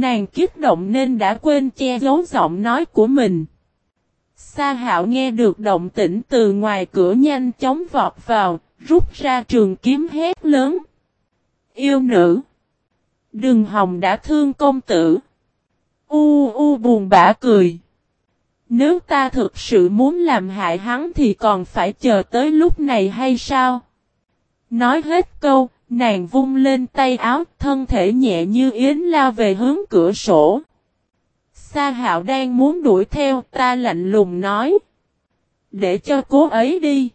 Nàng kích động nên đã quên che giấu giọng nói của mình. Sa hạo nghe được động tĩnh từ ngoài cửa nhanh chóng vọt vào, rút ra trường kiếm hét lớn. Yêu nữ! Đừng hòng đã thương công tử. U u buồn bã cười. Nếu ta thực sự muốn làm hại hắn thì còn phải chờ tới lúc này hay sao? Nói hết câu, nàng vung lên tay áo, thân thể nhẹ như yến lao về hướng cửa sổ. Sa hạo đang muốn đuổi theo, ta lạnh lùng nói. Để cho cố ấy đi.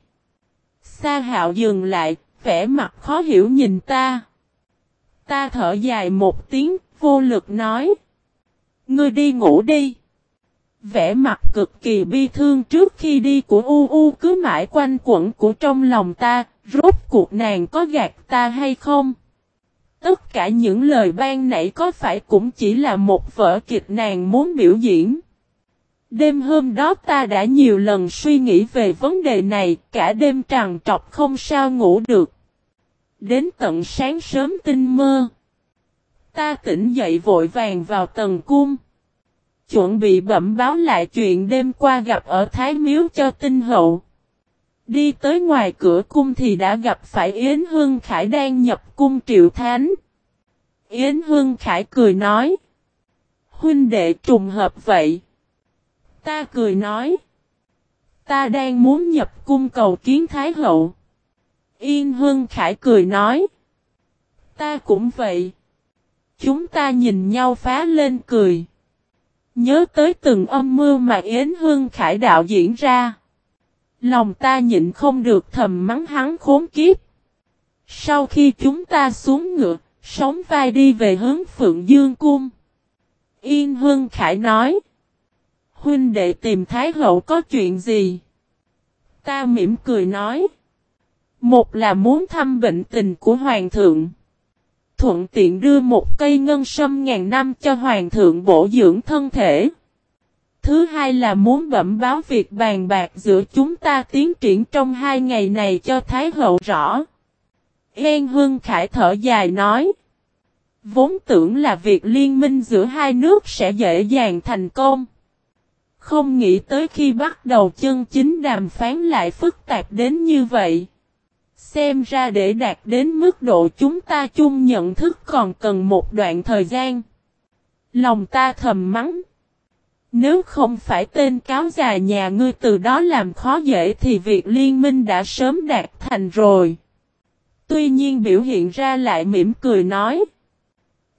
Sa hạo dừng lại, vẻ mặt khó hiểu nhìn ta. Ta thở dài một tiếng, vô lực nói. Ngươi đi ngủ đi. Vẻ mặt cực kỳ bi thương trước khi đi của U U cứ mãi quanh quẩn của trong lòng ta, rốt cuộc nàng có gạt ta hay không? Tất cả những lời ban nãy có phải cũng chỉ là một vở kịch nàng muốn biểu diễn? Đêm hôm đó ta đã nhiều lần suy nghĩ về vấn đề này, cả đêm trằn trọc không sao ngủ được. Đến tận sáng sớm tinh mơ. Ta tỉnh dậy vội vàng vào tầng cung. Chuẩn bị bẩm báo lại chuyện đêm qua gặp ở Thái Miếu cho tinh hậu. Đi tới ngoài cửa cung thì đã gặp phải Yến Hương Khải đang nhập cung triệu thánh. Yến Hương Khải cười nói. Huynh đệ trùng hợp vậy. Ta cười nói. Ta đang muốn nhập cung cầu kiến Thái Hậu. Yên Hương Khải cười nói. Ta cũng vậy. Chúng ta nhìn nhau phá lên cười. Nhớ tới từng âm mưu mà Yến Hương Khải đạo diễn ra. Lòng ta nhịn không được thầm mắng hắn khốn kiếp. Sau khi chúng ta xuống ngựa, sống vai đi về hướng Phượng Dương Cung. Yên Hương Khải nói. Huynh đệ tìm Thái Hậu có chuyện gì? Ta mỉm cười nói. Một là muốn thăm bệnh tình của Hoàng thượng. Thuận tiện đưa một cây ngân sâm ngàn năm cho Hoàng thượng bổ dưỡng thân thể. Thứ hai là muốn bẩm báo việc bàn bạc giữa chúng ta tiến triển trong hai ngày này cho Thái Hậu rõ. Yên Hương Khải thở dài nói. Vốn tưởng là việc liên minh giữa hai nước sẽ dễ dàng thành công. Không nghĩ tới khi bắt đầu chân chính đàm phán lại phức tạp đến như vậy. Xem ra để đạt đến mức độ chúng ta chung nhận thức còn cần một đoạn thời gian. Lòng ta thầm mắng. Nếu không phải tên cáo già nhà ngươi từ đó làm khó dễ thì việc liên minh đã sớm đạt thành rồi. Tuy nhiên biểu hiện ra lại mỉm cười nói.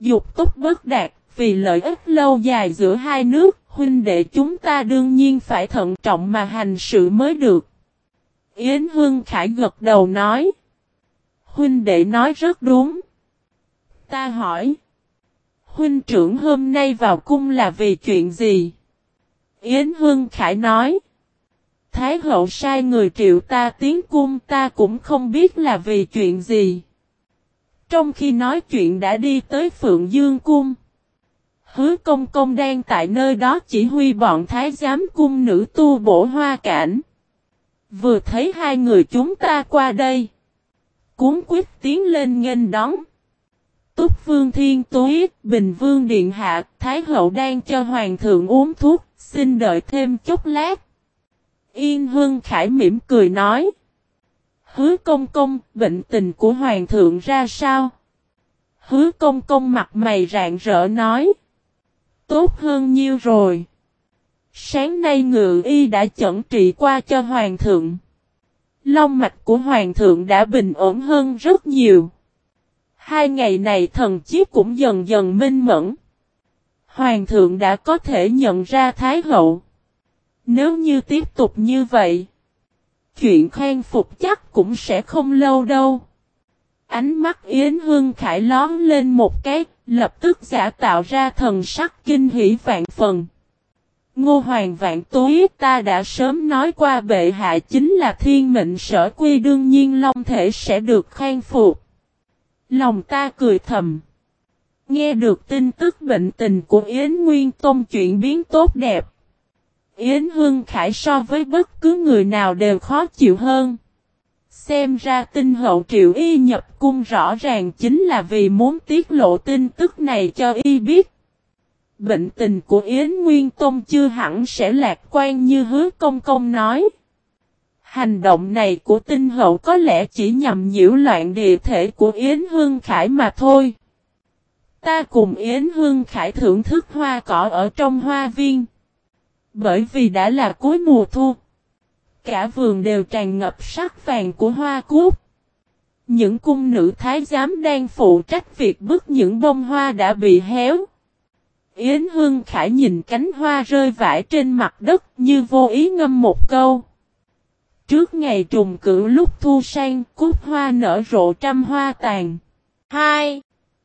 Dục túc bất đạt, vì lợi ích lâu dài giữa hai nước, huynh đệ chúng ta đương nhiên phải thận trọng mà hành sự mới được. Yến Hương Khải gật đầu nói. Huynh đệ nói rất đúng. Ta hỏi. Huynh trưởng hôm nay vào cung là vì chuyện gì? Yến Hương Khải nói. Thái hậu sai người triệu ta tiến cung, ta cũng không biết là vì chuyện gì. Trong khi nói chuyện đã đi tới Phượng Dương Cung. Hứa công công đang tại nơi đó chỉ huy bọn thái giám cung nữ tu bổ hoa cảnh. Vừa thấy hai người chúng ta qua đây. Cuốn quyết tiến lên nghênh đón. Túc Vương Thiên Tối, Bình Vương Điện Hạ, Thái Hậu đang cho Hoàng thượng uống thuốc, xin đợi thêm chút lát. Yên Hương Khải mỉm cười nói. Hứa công công, bệnh tình của Hoàng thượng ra sao? Hứa công công mặt mày rạng rỡ nói. Tốt hơn nhiêu rồi. Sáng nay ngự y đã chẩn trị qua cho Hoàng thượng. Long mạch của Hoàng thượng đã bình ổn hơn rất nhiều. Hai ngày này thần chiếc cũng dần dần minh mẫn. Hoàng thượng đã có thể nhận ra Thái hậu. Nếu như tiếp tục như vậy, chuyện khen phục chắc cũng sẽ không lâu đâu. Ánh mắt Yến Hương Khải lón lên một cái, lập tức giả tạo ra thần sắc kinh hỷ vạn phần. Ngô Hoàng Vạn túi ta đã sớm nói qua bệ hạ chính là thiên mệnh sở quy đương nhiên long thể sẽ được khen phục. Lòng ta cười thầm. Nghe được tin tức bệnh tình của Yến Nguyên Tôn chuyển biến tốt đẹp. Yến Hương Khải so với bất cứ người nào đều khó chịu hơn. Xem ra tinh hậu triệu y nhập cung rõ ràng chính là vì muốn tiết lộ tin tức này cho y biết. Bệnh tình của Yến Nguyên Tôn chưa hẳn sẽ lạc quan như hứa công công nói. Hành động này của tinh hậu có lẽ chỉ nhằm nhiễu loạn địa thể của Yến Hương Khải mà thôi. Ta cùng Yến Hương Khải thưởng thức hoa cỏ ở trong hoa viên. Bởi vì đã là cuối mùa thu. Cả vườn đều tràn ngập sắc vàng của hoa cúc. Những cung nữ thái giám đang phụ trách việc bức những bông hoa đã bị héo. Yến Hương Khải nhìn cánh hoa rơi vãi trên mặt đất như vô ý ngâm một câu. Trước ngày trùng cử lúc thu sang, cúc hoa nở rộ trăm hoa tàn. 2.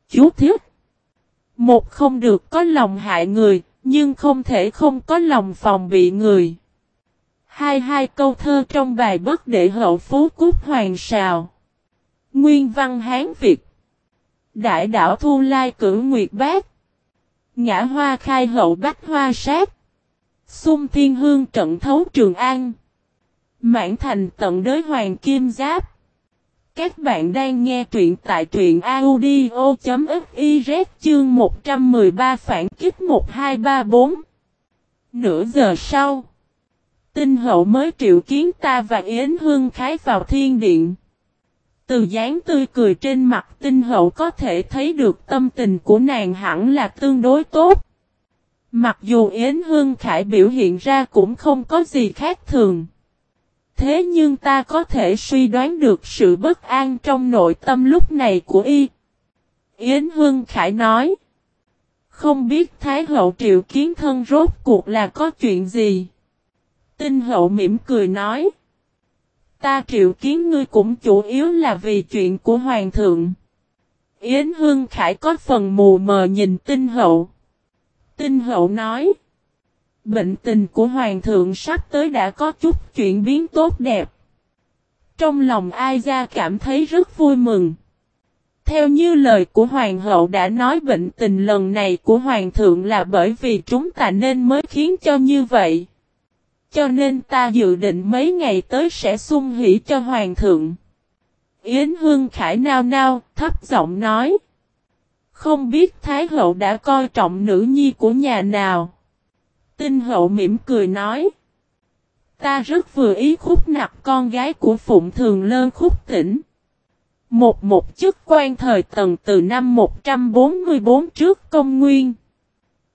Chú thiết Một không được có lòng hại người, nhưng không thể không có lòng phòng bị người. Hai hai câu thơ trong bài bất đệ hậu phú cúc hoàng sào. Nguyên văn Hán Việt. Đại đảo Thu Lai cử Nguyệt Bác. Ngã hoa khai hậu bách hoa sát. Xung thiên hương trận thấu Trường An. Mãn thành tận đới hoàng kim giáp. Các bạn đang nghe truyện tại truyện audio.fiz chương 113 phản kích 1234. Nửa giờ sau, tinh hậu mới triệu kiến ta và Yến Hương Khái vào thiên điện. Từ dáng tươi cười trên mặt tinh hậu có thể thấy được tâm tình của nàng hẳn là tương đối tốt. Mặc dù Yến Hương Khải biểu hiện ra cũng không có gì khác thường. Thế nhưng ta có thể suy đoán được sự bất an trong nội tâm lúc này của y. Yến Hương Khải nói. Không biết Thái hậu triệu kiến thân rốt cuộc là có chuyện gì. Tinh hậu mỉm cười nói. Ta triệu kiến ngươi cũng chủ yếu là vì chuyện của Hoàng thượng. Yến Hương Khải có phần mù mờ nhìn tinh hậu. Tinh hậu nói. Bệnh tình của Hoàng thượng sắp tới đã có chút chuyển biến tốt đẹp. Trong lòng ai ra cảm thấy rất vui mừng. Theo như lời của Hoàng hậu đã nói bệnh tình lần này của Hoàng thượng là bởi vì chúng ta nên mới khiến cho như vậy. Cho nên ta dự định mấy ngày tới sẽ sung hỷ cho Hoàng thượng. Yến Hương Khải nao nao, thấp giọng nói. Không biết Thái hậu đã coi trọng nữ nhi của nhà nào. Tinh hậu mỉm cười nói. Ta rất vừa ý khúc nạp con gái của Phụng Thường Lơn khúc tỉnh. Một một chức quan thời tần từ năm 144 trước công nguyên.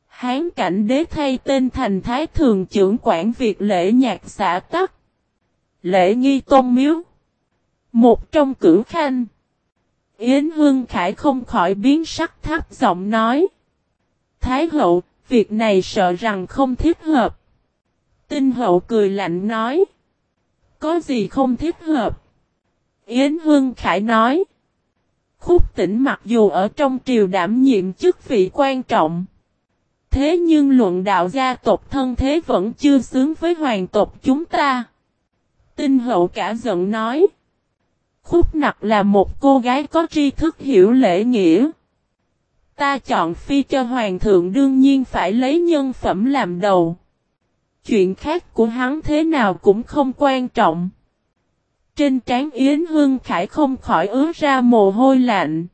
Hán cảnh đế thay tên thành Thái Thường trưởng quản việc lễ nhạc xã tắc. Lễ nghi tôn miếu. Một trong cử khanh. Yến Hương Khải không khỏi biến sắc thấp giọng nói. Thái hậu, việc này sợ rằng không thích hợp. Tinh hậu cười lạnh nói. Có gì không thích hợp? Yến Hương Khải nói. Khúc tỉnh mặc dù ở trong triều đảm nhiệm chức vị quan trọng. Thế nhưng luận đạo gia tộc thân thế vẫn chưa xứng với hoàng tộc chúng ta. Tinh hậu cả giận nói. Khúc nặc là một cô gái có tri thức hiểu lễ nghĩa. Ta chọn phi cho hoàng thượng đương nhiên phải lấy nhân phẩm làm đầu. Chuyện khác của hắn thế nào cũng không quan trọng. Trên trán Yến Hương Khải không khỏi ứa ra mồ hôi lạnh.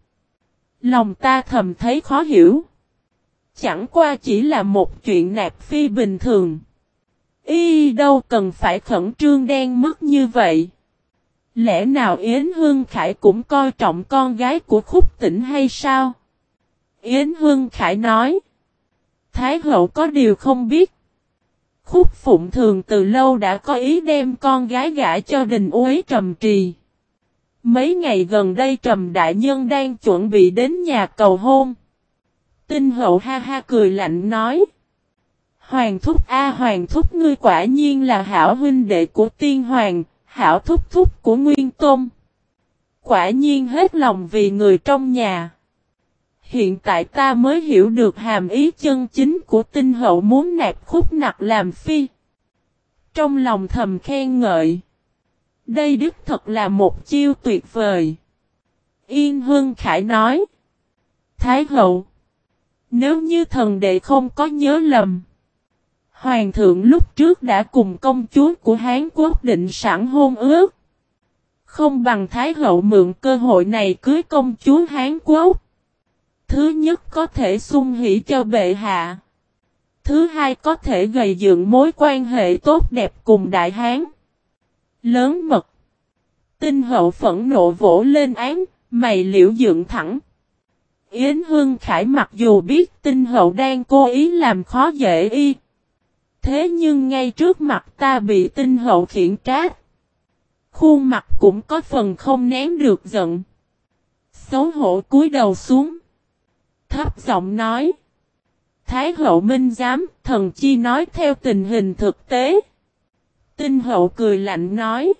Lòng ta thầm thấy khó hiểu. Chẳng qua chỉ là một chuyện nạp phi bình thường. Y đâu cần phải khẩn trương đen mất như vậy. Lẽ nào Yến Hương Khải cũng coi trọng con gái của khúc tỉnh hay sao? Yến Hương Khải nói. Thái hậu có điều không biết. Khúc Phụng Thường từ lâu đã có ý đem con gái gả cho đình uế trầm trì. Mấy ngày gần đây trầm đại nhân đang chuẩn bị đến nhà cầu hôn. Tinh hậu ha ha cười lạnh nói. Hoàng thúc A hoàng thúc ngươi quả nhiên là hảo huynh đệ của tiên hoàng, hảo thúc thúc của nguyên tôn. Quả nhiên hết lòng vì người trong nhà. Hiện tại ta mới hiểu được hàm ý chân chính của tinh hậu muốn nạp khúc nặc làm phi. Trong lòng thầm khen ngợi. Đây đích thật là một chiêu tuyệt vời. Yên Hương Khải nói. Thái hậu. Nếu như thần đệ không có nhớ lầm. Hoàng thượng lúc trước đã cùng công chúa của Hán Quốc định sẵn hôn ước. Không bằng Thái hậu mượn cơ hội này cưới công chúa Hán Quốc. Thứ nhất có thể sung hỷ cho bệ hạ. thứ hai có thể gây dựng mối quan hệ tốt đẹp cùng đại hán. Lớn mật. Tinh hậu phẫn nộ vỗ lên án, mày liễu dựng thẳng. Yến Hương Khải mặc dù biết tinh hậu đang cố ý làm khó dễ y. Thế nhưng ngay trước mặt ta bị tinh hậu khiển trách. Khuôn mặt cũng có phần không nén được giận. Xấu hổ cúi đầu xuống. Thấp giọng nói. Thái hậu minh giám, thần chi nói theo tình hình thực tế. Tinh hậu cười lạnh nói.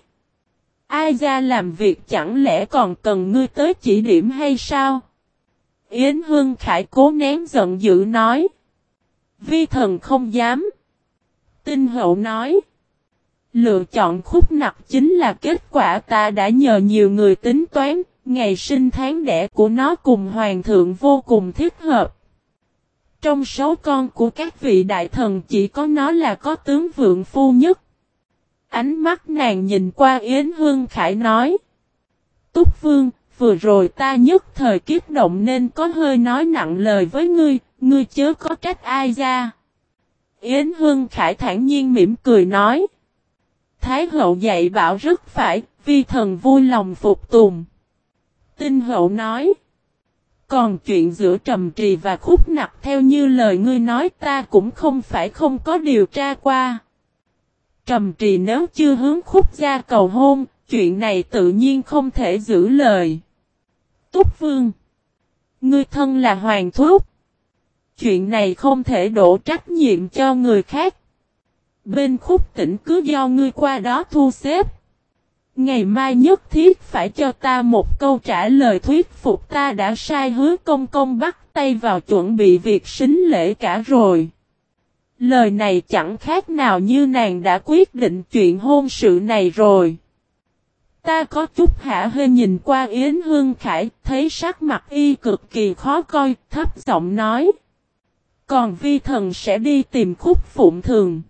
Ai ra làm việc chẳng lẽ còn cần ngươi tới chỉ điểm hay sao? Yến Hương Khải cố nén giận dữ nói. Vi thần không dám. Tinh hậu nói. Lựa chọn khúc nặc chính là kết quả ta đã nhờ nhiều người tính toán, ngày sinh tháng đẻ của nó cùng hoàng thượng vô cùng thích hợp. Trong số con của các vị đại thần chỉ có nó là có tướng vượng phu nhất. Ánh mắt nàng nhìn qua Yến Hương Khải nói. Túc Vương, vừa rồi ta nhất thời kiếp động nên có hơi nói nặng lời với ngươi, ngươi chớ có trách ai ra. Yến Hương Khải thản nhiên mỉm cười nói. Thái hậu dạy bảo rất phải, vi thần vui lòng phục tùng. Tinh hậu nói. Còn chuyện giữa trầm trì và khúc nặc theo như lời ngươi nói ta cũng không phải không có điều tra qua. Trầm trì nếu chưa hướng khúc gia cầu hôn, chuyện này tự nhiên không thể giữ lời. Túc Vương Ngươi thân là hoàng thúc. Chuyện này không thể đổ trách nhiệm cho người khác. Bên khúc tỉnh cứ do ngươi qua đó thu xếp. Ngày mai nhất thiết phải cho ta một câu trả lời thuyết phục ta đã sai hứa công công bắt tay vào chuẩn bị việc xính lễ cả rồi. Lời này chẳng khác nào như nàng đã quyết định chuyện hôn sự này rồi. Ta có chút hả hê nhìn qua Yến Hương Khải, thấy sắc mặt y cực kỳ khó coi, thấp giọng nói. Còn vi thần sẽ đi tìm khúc phụng thường.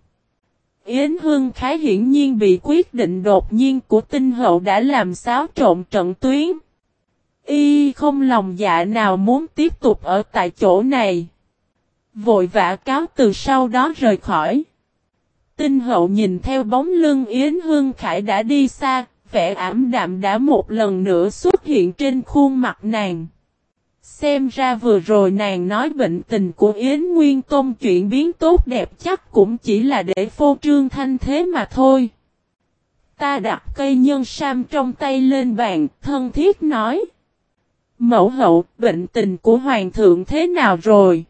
Yến Hương Khái hiển nhiên bị quyết định đột nhiên của tinh hậu đã làm xáo trộn trận tuyến. Y không lòng dạ nào muốn tiếp tục ở tại chỗ này. Vội vã cáo từ sau đó rời khỏi. Tinh hậu nhìn theo bóng lưng Yến Hương Khải đã đi xa, vẻ ảm đạm đã một lần nữa xuất hiện trên khuôn mặt nàng. Xem ra vừa rồi nàng nói bệnh tình của Yến Nguyên Tôn chuyển biến tốt đẹp chắc cũng chỉ là để phô trương thanh thế mà thôi. Ta đặt cây nhân sam trong tay lên bàn, thân thiết nói. Mẫu hậu, bệnh tình của hoàng thượng thế nào rồi?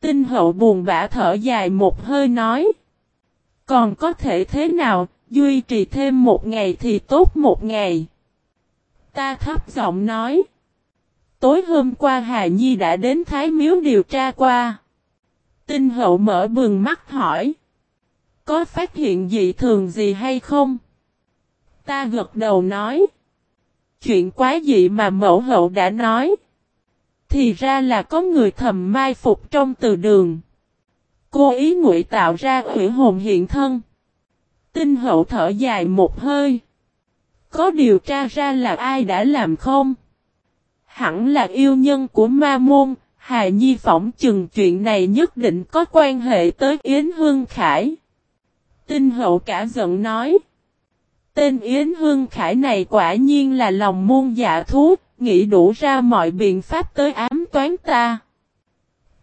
Tinh hậu buồn bã thở dài một hơi nói. Còn có thể thế nào, duy trì thêm một ngày thì tốt một ngày. Ta thấp giọng nói. Tối hôm qua Hà Nhi đã đến Thái Miếu điều tra qua. Tinh hậu mở bừng mắt hỏi. Có phát hiện dị thường gì hay không? Ta gật đầu nói. Chuyện quá dị mà mẫu hậu đã nói. Thì ra là có người thầm mai phục trong từ đường. Cô ý ngụy tạo ra ủy hồn hiện thân. Tinh hậu thở dài một hơi. Có điều tra ra là ai đã làm không? Hẳn là yêu nhân của ma môn, Hà Nhi phỏng chừng chuyện này nhất định có quan hệ tới Yến Hương Khải. Tinh hậu cả giận nói. Tên Yến Hương Khải này quả nhiên là lòng môn dạ thú, nghĩ đủ ra mọi biện pháp tới ám toán ta.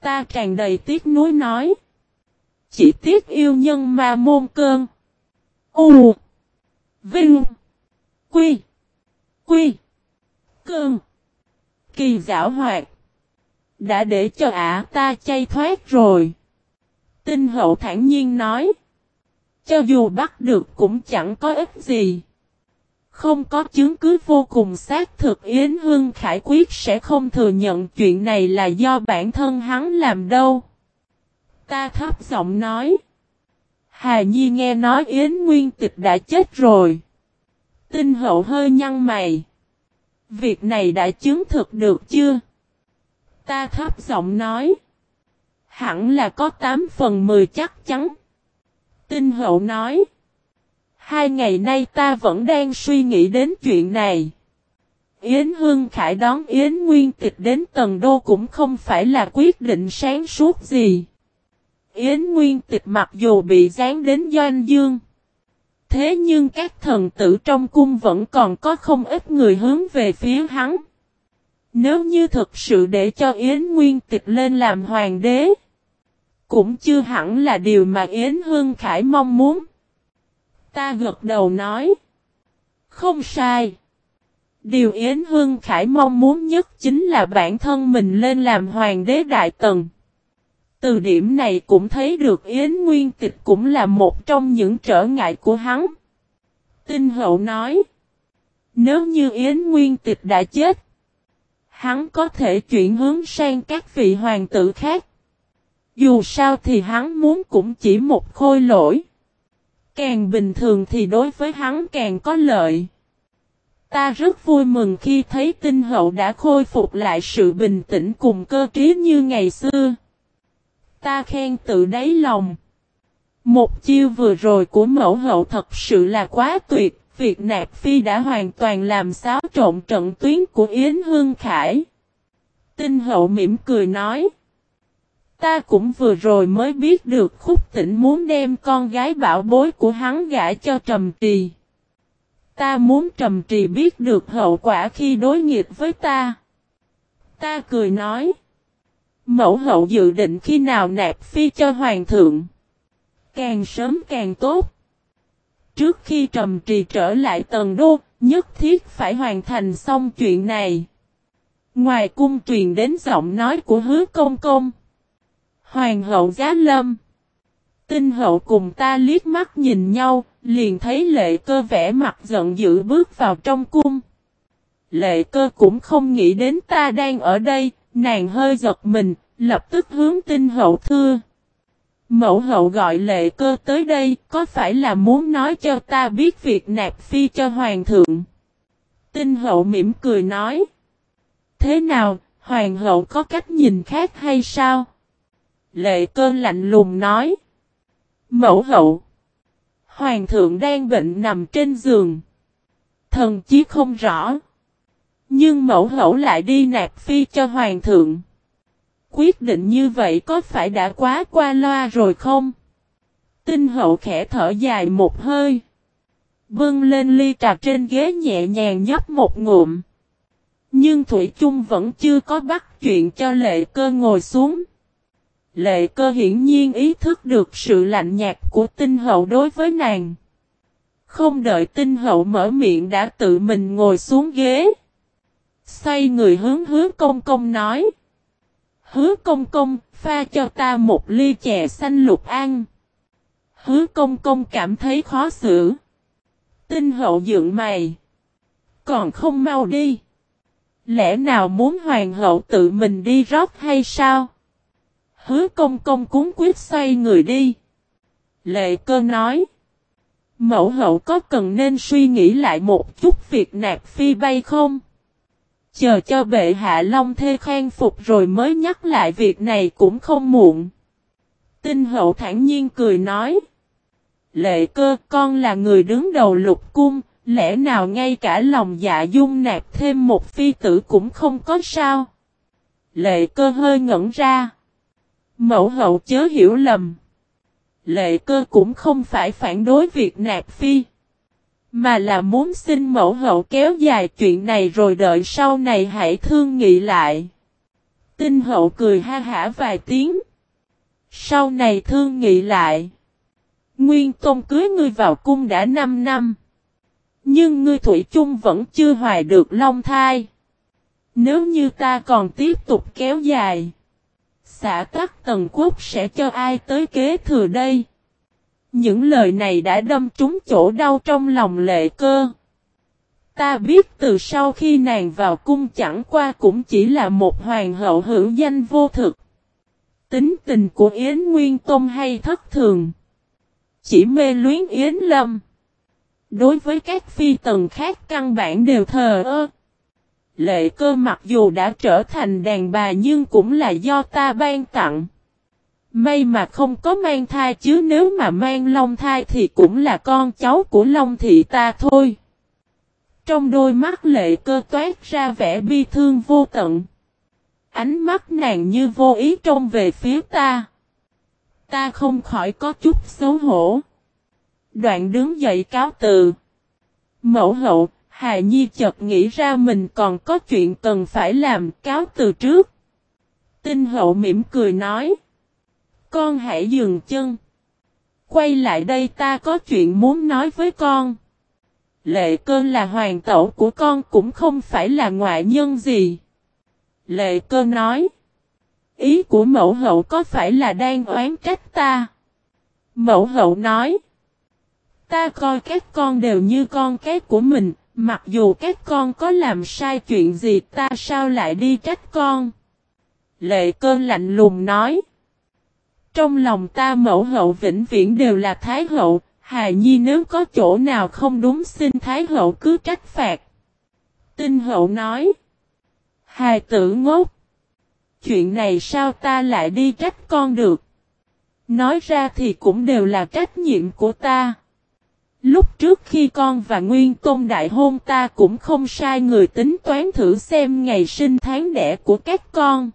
Ta tràn đầy tiếc nuối nói. Chỉ tiếc yêu nhân ma môn cơn. U. Vinh. Quy. Quy. Cơn kỳ giảo hoạt. Đã để cho ả ta chay thoát rồi. Tinh hậu thản nhiên nói. Cho dù bắt được cũng chẳng có ích gì. Không có chứng cứ vô cùng xác thực Yến Hương Khải Quyết sẽ không thừa nhận chuyện này là do bản thân hắn làm đâu. Ta thấp giọng nói. Hà Nhi nghe nói Yến Nguyên Tịch đã chết rồi. Tinh hậu hơi nhăn mày. Việc này đã chứng thực được chưa? Ta thấp giọng nói. Hẳn là có 8 phần 10 chắc chắn. Tinh hậu nói. Hai ngày nay ta vẫn đang suy nghĩ đến chuyện này. Yến Hương Khải đón Yến Nguyên Tịch đến Tần Đô cũng không phải là quyết định sáng suốt gì. Yến Nguyên Tịch mặc dù bị dán đến Doanh Dương. Thế nhưng các thần tử trong cung vẫn còn có không ít người hướng về phía hắn. Nếu như thực sự để cho Yến Nguyên Tịch lên làm hoàng đế, cũng chưa hẳn là điều mà Yến Hương Khải mong muốn. Ta gật đầu nói. Không sai. Điều Yến Hương Khải mong muốn nhất chính là bản thân mình lên làm hoàng đế đại tần. Từ điểm này cũng thấy được Yến Nguyên Tịch cũng là một trong những trở ngại của hắn. Tinh hậu nói. Nếu như Yến Nguyên Tịch đã chết, hắn có thể chuyển hướng sang các vị hoàng tử khác. Dù sao thì hắn muốn cũng chỉ một khôi lỗi. Càng bình thường thì đối với hắn càng có lợi. Ta rất vui mừng khi thấy tinh hậu đã khôi phục lại sự bình tĩnh cùng cơ trí như ngày xưa. Ta khen tự đáy lòng. Một chiêu vừa rồi của mẫu hậu thật sự là quá tuyệt, việc nạp phi đã hoàn toàn làm xáo trộn trận tuyến của Yến Hương Khải. Tinh hậu mỉm cười nói. Ta cũng vừa rồi mới biết được khúc tỉnh muốn đem con gái bảo bối của hắn gả cho Trầm Trì. Ta muốn Trầm Trì biết được hậu quả khi đối nghịch với ta. Ta cười nói. Mẫu hậu dự định khi nào nạp phi cho hoàng thượng. Càng sớm càng tốt. Trước khi Trầm Trì trở lại tần đô, nhất thiết phải hoàn thành xong chuyện này. Ngoài cung truyền đến giọng nói của hứa công công. Hoàng hậu giá lâm. Tinh hậu cùng ta liếc mắt nhìn nhau, liền thấy lệ cơ vẽ mặt giận dữ bước vào trong cung. Lệ cơ cũng không nghĩ đến ta đang ở đây, nàng hơi giật mình, lập tức hướng tinh hậu thưa. Mẫu hậu gọi lệ cơ tới đây, có phải là muốn nói cho ta biết việc nạp phi cho hoàng thượng? Tinh hậu mỉm cười nói. Thế nào, hoàng hậu có cách nhìn khác hay sao? Lệ cơ lạnh lùng nói. Mẫu hậu. Hoàng thượng đang bệnh nằm trên giường. Thần chí không rõ. Nhưng mẫu hậu lại đi nạp phi cho hoàng thượng. Quyết định như vậy có phải đã quá qua loa rồi không? Tinh hậu khẽ thở dài một hơi. Bưng lên ly trà trên ghế nhẹ nhàng nhấp một ngụm. Nhưng Thủy chung vẫn chưa có bắt chuyện cho lệ cơ ngồi xuống. Lệ cơ hiển nhiên ý thức được sự lạnh nhạt của tinh hậu đối với nàng. Không đợi tinh hậu mở miệng đã tự mình ngồi xuống ghế. Xoay người hướng hứa công công nói. Hứa công công, pha cho ta một ly chè xanh lục ăn. Hứa công công cảm thấy khó xử. Tinh hậu dựng mày. Còn không mau đi. Lẽ nào muốn hoàng hậu tự mình đi rót hay sao? Hứa công công cúng quyết xoay người đi. Lệ cơ nói. Mẫu hậu có cần nên suy nghĩ lại một chút việc nạp phi bay không? Chờ cho bệ hạ long thê khen phục rồi mới nhắc lại việc này cũng không muộn. Tinh hậu thản nhiên cười nói. Lệ cơ con là người đứng đầu lục cung, lẽ nào ngay cả lòng dạ dung nạp thêm một phi tử cũng không có sao? Lệ cơ hơi ngẩn ra. Mẫu hậu chớ hiểu lầm. Lệ cơ cũng không phải phản đối việc nạp phi. Mà là muốn xin mẫu hậu kéo dài chuyện này rồi đợi sau này hãy thương nghị lại. Tinh hậu cười ha hả vài tiếng. Sau này thương nghị lại. Nguyên Tôn cưới ngươi vào cung đã 5 năm. Nhưng ngươi Thủy chung vẫn chưa hoài được long thai. Nếu như ta còn tiếp tục kéo dài xã tắc tần quốc sẽ cho ai tới kế thừa đây? Những lời này đã đâm trúng chỗ đau trong lòng lệ cơ. Ta biết từ sau khi nàng vào cung chẳng qua cũng chỉ là một hoàng hậu hữu danh vô thực. Tính tình của Yến Nguyên Tông hay thất thường. Chỉ mê luyến Yến Lâm. Đối với các phi tần khác căn bản đều thờ ơ. Lệ cơ mặc dù đã trở thành đàn bà nhưng cũng là do ta ban tặng. May mà không có mang thai chứ nếu mà mang long thai thì cũng là con cháu của long thị ta thôi. Trong đôi mắt lệ cơ toát ra vẻ bi thương vô tận. Ánh mắt nàng như vô ý trông về phía ta. ta không khỏi có chút xấu hổ. Đoạn đứng dậy cáo từ. Mẫu hậu, Hà Nhi chợt nghĩ ra mình còn có chuyện cần phải làm cáo từ trước. Tinh hậu mỉm cười nói. Con hãy dừng chân. Quay lại đây ta có chuyện muốn nói với con. Lệ cơn là hoàng tẩu của con cũng không phải là ngoại nhân gì. Lệ cơ nói. Ý của mẫu hậu có phải là đang oán trách ta? Mẫu hậu nói. Ta coi các con đều như con cái của mình, mặc dù các con có làm sai chuyện gì ta sao lại đi trách con? Lệ cơ lạnh lùng nói. Trong lòng ta mẫu hậu vĩnh viễn đều là thái hậu, Hà Nhi nếu có chỗ nào không đúng xin thái hậu cứ trách phạt. Tinh hậu nói. Hài tử ngốc. Chuyện này sao ta lại đi trách con được? Nói ra thì cũng đều là trách nhiệm của ta. Lúc trước khi con và Nguyên Tôn đại hôn ta cũng không sai người tính toán thử xem ngày sinh tháng đẻ của các con.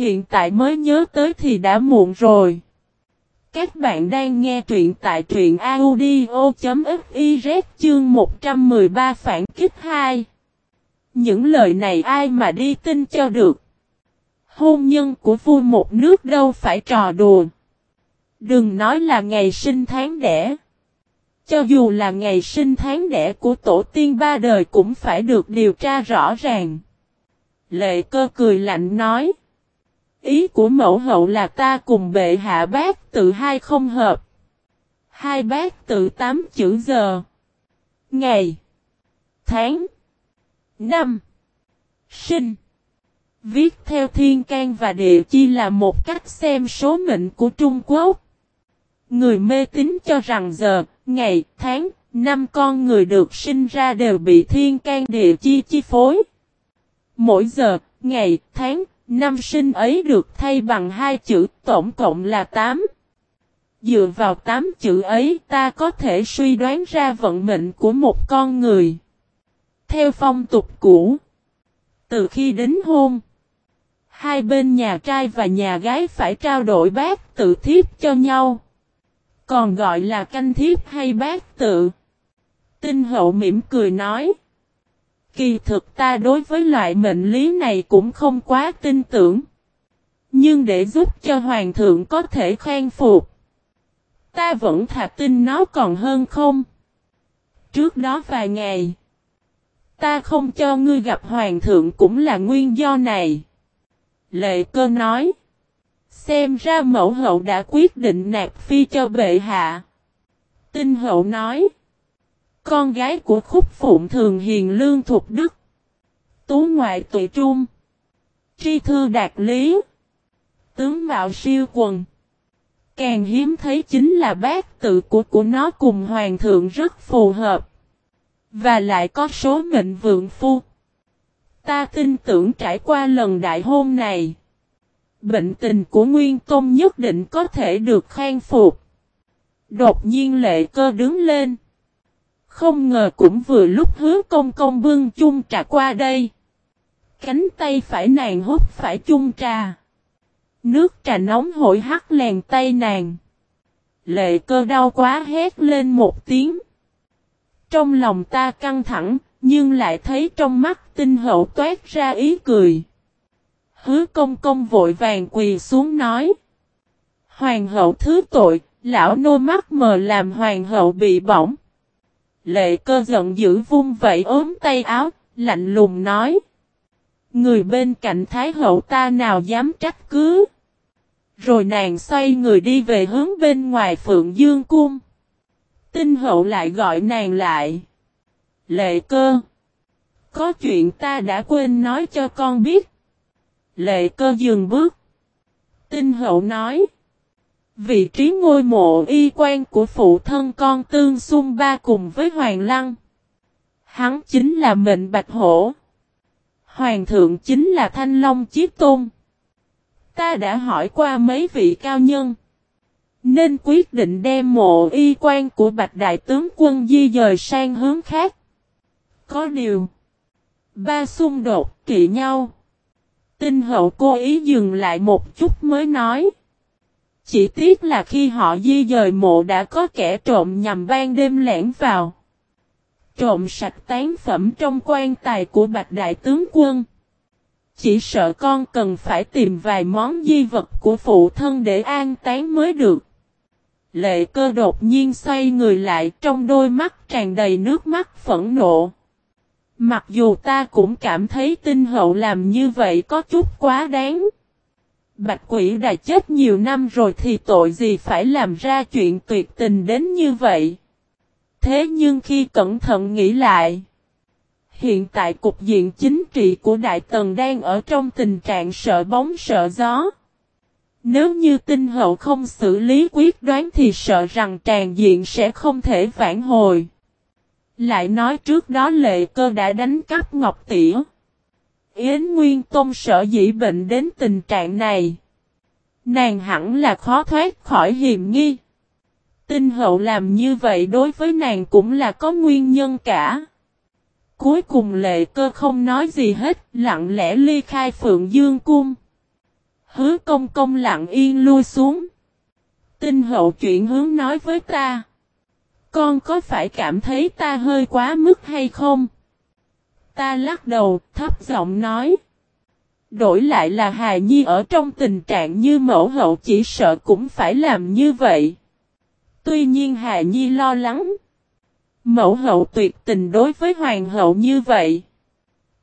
Hiện tại mới nhớ tới thì đã muộn rồi. Các bạn đang nghe truyện tại truyện audio.fiz chương 113 phản kích 2. Những lời này ai mà đi tin cho được. Hôn nhân của vua một nước đâu phải trò đùa. Đừng nói là ngày sinh tháng đẻ. Cho dù là ngày sinh tháng đẻ của tổ tiên ba đời cũng phải được điều tra rõ ràng. Lệ cơ cười lạnh nói. Ý của mẫu hậu là ta cùng bệ hạ bác tự hai không hợp. Hai bác tự tám chữ giờ. Ngày. Tháng. Năm. Sinh. Viết theo thiên can và địa chi là một cách xem số mệnh của Trung Quốc. Người mê tín cho rằng giờ, ngày, tháng, năm con người được sinh ra đều bị thiên can địa chi chi phối. Mỗi giờ, ngày, tháng, năm sinh ấy được thay bằng hai chữ tổng cộng là 8. Dựa vào 8 chữ ấy ta có thể suy đoán ra vận mệnh của một con người. Theo phong tục cũ, từ khi đính hôn, hai bên nhà trai và nhà gái phải trao đổi bát tự thiếp cho nhau. Còn gọi là canh thiếp hay bát tự. Tinh hậu mỉm cười nói. Kỳ thực ta đối với loại mệnh lý này cũng không quá tin tưởng. Nhưng để giúp cho hoàng thượng có thể khen phục. Ta vẫn thà tin nó còn hơn không. Trước đó vài ngày. Ta không cho ngươi gặp hoàng thượng cũng là nguyên do này. Lệ cơ nói. Xem ra mẫu hậu đã quyết định nạp phi cho bệ hạ. Tinh hậu nói. Con gái của khúc phụng thường hiền lương thuộc đức. Tú ngoại tụy trung. Tri thư đạt lý. Tướng mạo siêu quần. Càng hiếm thấy chính là bác tự của của nó cùng hoàng thượng rất phù hợp. Và lại có số mệnh vượng phu. Ta tin tưởng trải qua lần đại hôn này. Bệnh tình của Nguyên Tôn nhất định có thể được khang phục. Đột nhiên lệ cơ đứng lên. Không ngờ cũng vừa lúc hứa công công bưng chung trà qua đây. Cánh tay phải nàng hút phải chung trà. Nước trà nóng hổi hắt lèn tay nàng. Lệ cơ đau quá hét lên một tiếng. Trong lòng ta căng thẳng, nhưng lại thấy trong mắt tinh hậu toát ra ý cười. Hứa công công vội vàng quỳ xuống nói. Hoàng hậu thứ tội, lão nô mắt mờ làm hoàng hậu bị bỏng. Lệ cơ giận dữ vung vẫy ốm tay áo, lạnh lùng nói. Người bên cạnh Thái hậu ta nào dám trách cứ. Rồi nàng xoay người đi về hướng bên ngoài Phượng Dương Cung. Tinh hậu lại gọi nàng lại. Lệ cơ. Có chuyện ta đã quên nói cho con biết. Lệ cơ dừng bước. Tinh hậu nói. Vị trí ngôi mộ y quan của phụ thân con tương xung ba cùng với Hoàng Lăng. Hắn chính là mệnh bạch hổ. Hoàng thượng chính là Thanh Long Chiết Tôn. Ta đã hỏi qua mấy vị cao nhân. Nên quyết định đem mộ y quan của Bạch Đại tướng quân di dời sang hướng khác. Có điều. Ba xung đột kỵ nhau. Tinh hậu cố ý dừng lại một chút mới nói. Chỉ tiếc là khi họ di dời mộ đã có kẻ trộm nhằm ban đêm lẻn vào. Trộm sạch tán phẩm trong quan tài của bạch đại tướng quân. Chỉ sợ con cần phải tìm vài món di vật của phụ thân để an tán mới được. Lệ cơ đột nhiên xoay người lại trong đôi mắt tràn đầy nước mắt phẫn nộ. Mặc dù ta cũng cảm thấy tinh hậu làm như vậy có chút quá đáng. Bạch quỷ đã chết nhiều năm rồi thì tội gì phải làm ra chuyện tuyệt tình đến như vậy. Thế nhưng khi cẩn thận nghĩ lại, hiện tại cục diện chính trị của Đại Tần đang ở trong tình trạng sợ bóng sợ gió. Nếu như tinh hậu không xử lý quyết đoán thì sợ rằng tràn diện sẽ không thể vãn hồi. Lại nói trước đó lệ cơ đã đánh cắp Ngọc Tỉa. Yến Nguyên Tôn sợ dĩ bệnh đến tình trạng này. Nàng hẳn là khó thoát khỏi hiểm nghi. Tinh hậu làm như vậy đối với nàng cũng là có nguyên nhân cả. Cuối cùng lệ cơ không nói gì hết, lặng lẽ ly khai Phượng Dương Cung. Hứa công công lặng yên lui xuống. Tinh hậu chuyện hướng nói với ta. Con có phải cảm thấy ta hơi quá mức hay không? Ta lắc đầu, thấp giọng nói. Đổi lại là Hà Nhi ở trong tình trạng như mẫu hậu chỉ sợ cũng phải làm như vậy. Tuy nhiên Hà Nhi lo lắng. Mẫu hậu tuyệt tình đối với hoàng hậu như vậy.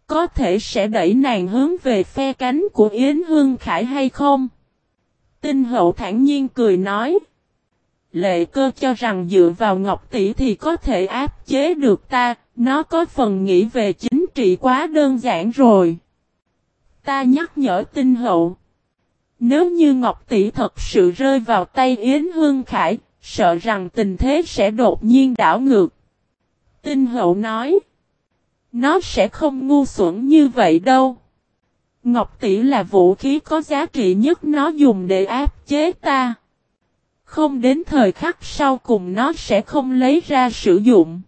Có thể sẽ đẩy nàng hướng về phe cánh của Yến Hương Khải hay không? Tinh hậu thản nhiên cười nói. Lệ cơ cho rằng dựa vào Ngọc Tỷ thì có thể áp chế được ta, nó có phần nghĩ về chính trị quá đơn giản rồi. Ta nhắc nhở tinh hậu. Nếu như Ngọc Tỷ thật sự rơi vào tay Yến Hương Khải, sợ rằng tình thế sẽ đột nhiên đảo ngược. Tinh hậu nói. Nó sẽ không ngu xuẩn như vậy đâu. Ngọc tỷ là vũ khí có giá trị nhất nó dùng để áp chế ta. Không đến thời khắc sau cùng nó sẽ không lấy ra sử dụng.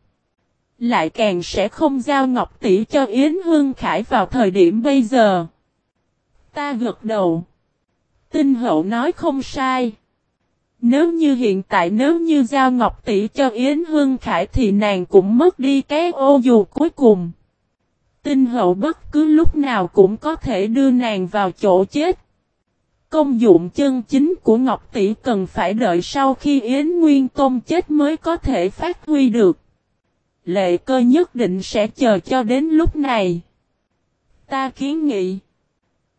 Lại càng sẽ không giao Ngọc tỷ cho Yến Hương Khải vào thời điểm bây giờ. Ta gật đầu. Tinh hậu nói không sai. Nếu như hiện tại nếu như giao Ngọc tỷ cho Yến Hương Khải thì nàng cũng mất đi cái ô dù cuối cùng. Tinh hậu bất cứ lúc nào cũng có thể đưa nàng vào chỗ chết. Công dụng chân chính của Ngọc Tỷ cần phải đợi sau khi Yến Nguyên Tôn chết mới có thể phát huy được. Lệ cơ nhất định sẽ chờ cho đến lúc này. Ta kiến nghị.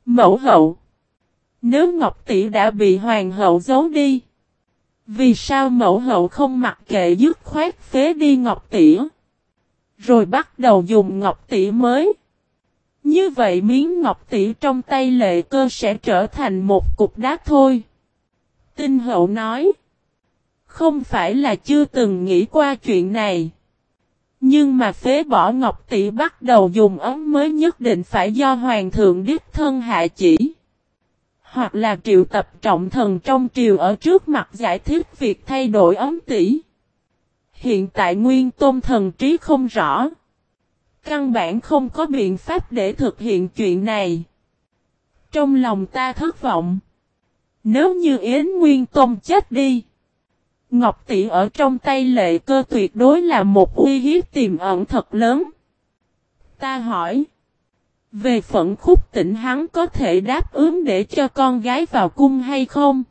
Mẫu hậu. Nếu Ngọc Tỷ đã bị hoàng hậu giấu đi. Vì sao mẫu hậu không mặc kệ dứt khoát phế đi Ngọc Tỷ? Rồi bắt đầu dùng ngọc tỷ mới. Như vậy miếng ngọc tỷ trong tay lệ cơ sẽ trở thành một cục đá thôi. Tinh hậu nói. Không phải là chưa từng nghĩ qua chuyện này. Nhưng mà phế bỏ ngọc tỷ bắt đầu dùng ấm mới nhất định phải do hoàng thượng đích thân hạ chỉ. Hoặc là triệu tập trọng thần trong triều ở trước mặt giải thích việc thay đổi ấm tỷ. Hiện tại nguyên tôn thần trí không rõ. Căn bản không có biện pháp để thực hiện chuyện này. Trong lòng ta thất vọng. Nếu như Yến Nguyên Tôn chết đi. Ngọc Tỷ ở trong tay lệ cơ tuyệt đối là một uy hiếp tiềm ẩn thật lớn. Ta hỏi. Về phận khúc tỉnh hắn có thể đáp ứng để cho con gái vào cung hay không?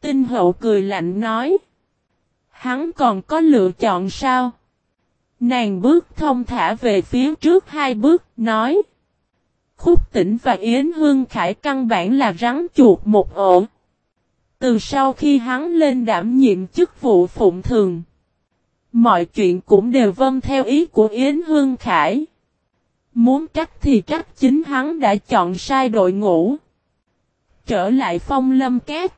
Tinh hậu cười lạnh nói. Hắn còn có lựa chọn sao? Nàng bước thông thả về phía trước hai bước, nói. Khúc tỉnh và Yến Hương Khải căn bản là rắn chuột một ổ. Từ sau khi hắn lên đảm nhiệm chức vụ phụng thường. Mọi chuyện cũng đều vâng theo ý của Yến Hương Khải. Muốn trách thì trách chính hắn đã chọn sai đội ngũ. Trở lại phong lâm két.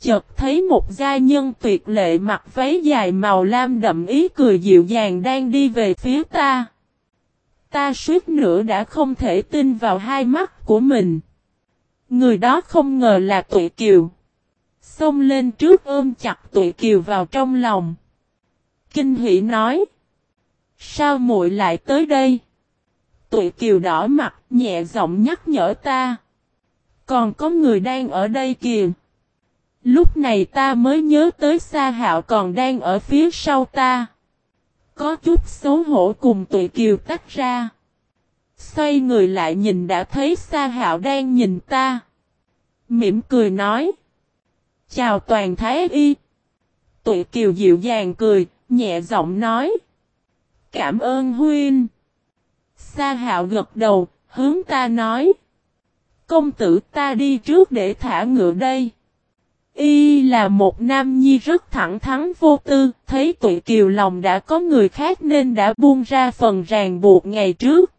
Chợt thấy một gia nhân tuyệt lệ mặc váy dài màu lam đậm ý cười dịu dàng đang đi về phía ta. Ta suýt nữa đã không thể tin vào hai mắt của mình. Người đó không ngờ là tụi kiều. Xông lên trước ôm chặt tụi kiều vào trong lòng. Kinh hỷ nói. Sao muội lại tới đây? Tụi kiều đỏ mặt, nhẹ giọng nhắc nhở ta. Còn có người đang ở đây kìa. Lúc này ta mới nhớ tới Sa Hạo còn đang ở phía sau ta. Có chút xấu hổ cùng tụi kiều tách ra. Xoay người lại nhìn đã thấy Sa Hạo đang nhìn ta. Mỉm cười nói. Chào toàn thái y. Tụi kiều dịu dàng cười, nhẹ giọng nói. Cảm ơn huynh. Sa Hạo gật đầu, hướng ta nói. Công tử ta đi trước để thả ngựa đây. Y là một nam nhi rất thẳng thắn vô tư, thấy tụi kiều lòng đã có người khác nên đã buông ra phần ràng buộc ngày trước.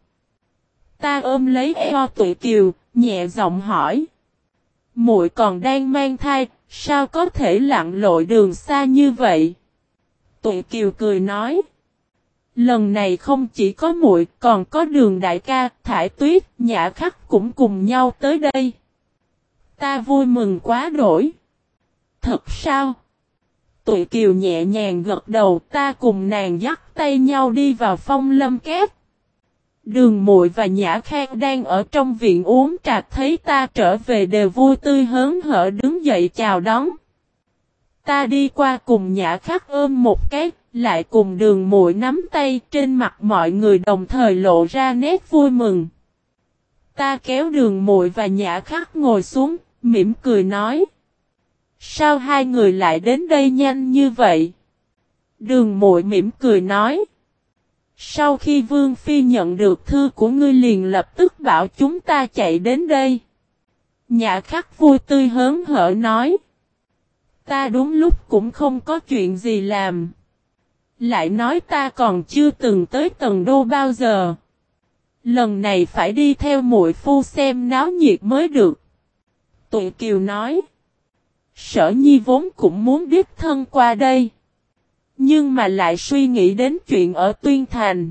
Ta ôm lấy eo tụi kiều, nhẹ giọng hỏi. muội còn đang mang thai, sao có thể lặn lội đường xa như vậy? Tụi kiều cười nói. Lần này không chỉ có muội, còn có đường đại ca, thải tuyết, nhã khắc cũng cùng nhau tới đây. Ta vui mừng quá đổi. Thật sao? Tụi kiều nhẹ nhàng gật đầu ta cùng nàng dắt tay nhau đi vào phong lâm kép. Đường muội và Nhã Khang đang ở trong viện uống trà thấy ta trở về đều vui tươi hớn hở đứng dậy chào đón. Ta đi qua cùng Nhã Khắc ôm một cái, lại cùng đường muội nắm tay trên mặt mọi người đồng thời lộ ra nét vui mừng. Ta kéo đường muội và Nhã Khắc ngồi xuống, mỉm cười nói. Sao hai người lại đến đây nhanh như vậy? Đường muội mỉm cười nói. Sau khi Vương Phi nhận được thư của ngươi liền lập tức bảo chúng ta chạy đến đây. Nhã khắc vui tươi hớn hở nói. Ta đúng lúc cũng không có chuyện gì làm. Lại nói ta còn chưa từng tới tầng đô bao giờ. Lần này phải đi theo muội phu xem náo nhiệt mới được. Tụi Kiều nói. Sở nhi vốn cũng muốn đích thân qua đây. Nhưng mà lại suy nghĩ đến chuyện ở Tuyên Thành.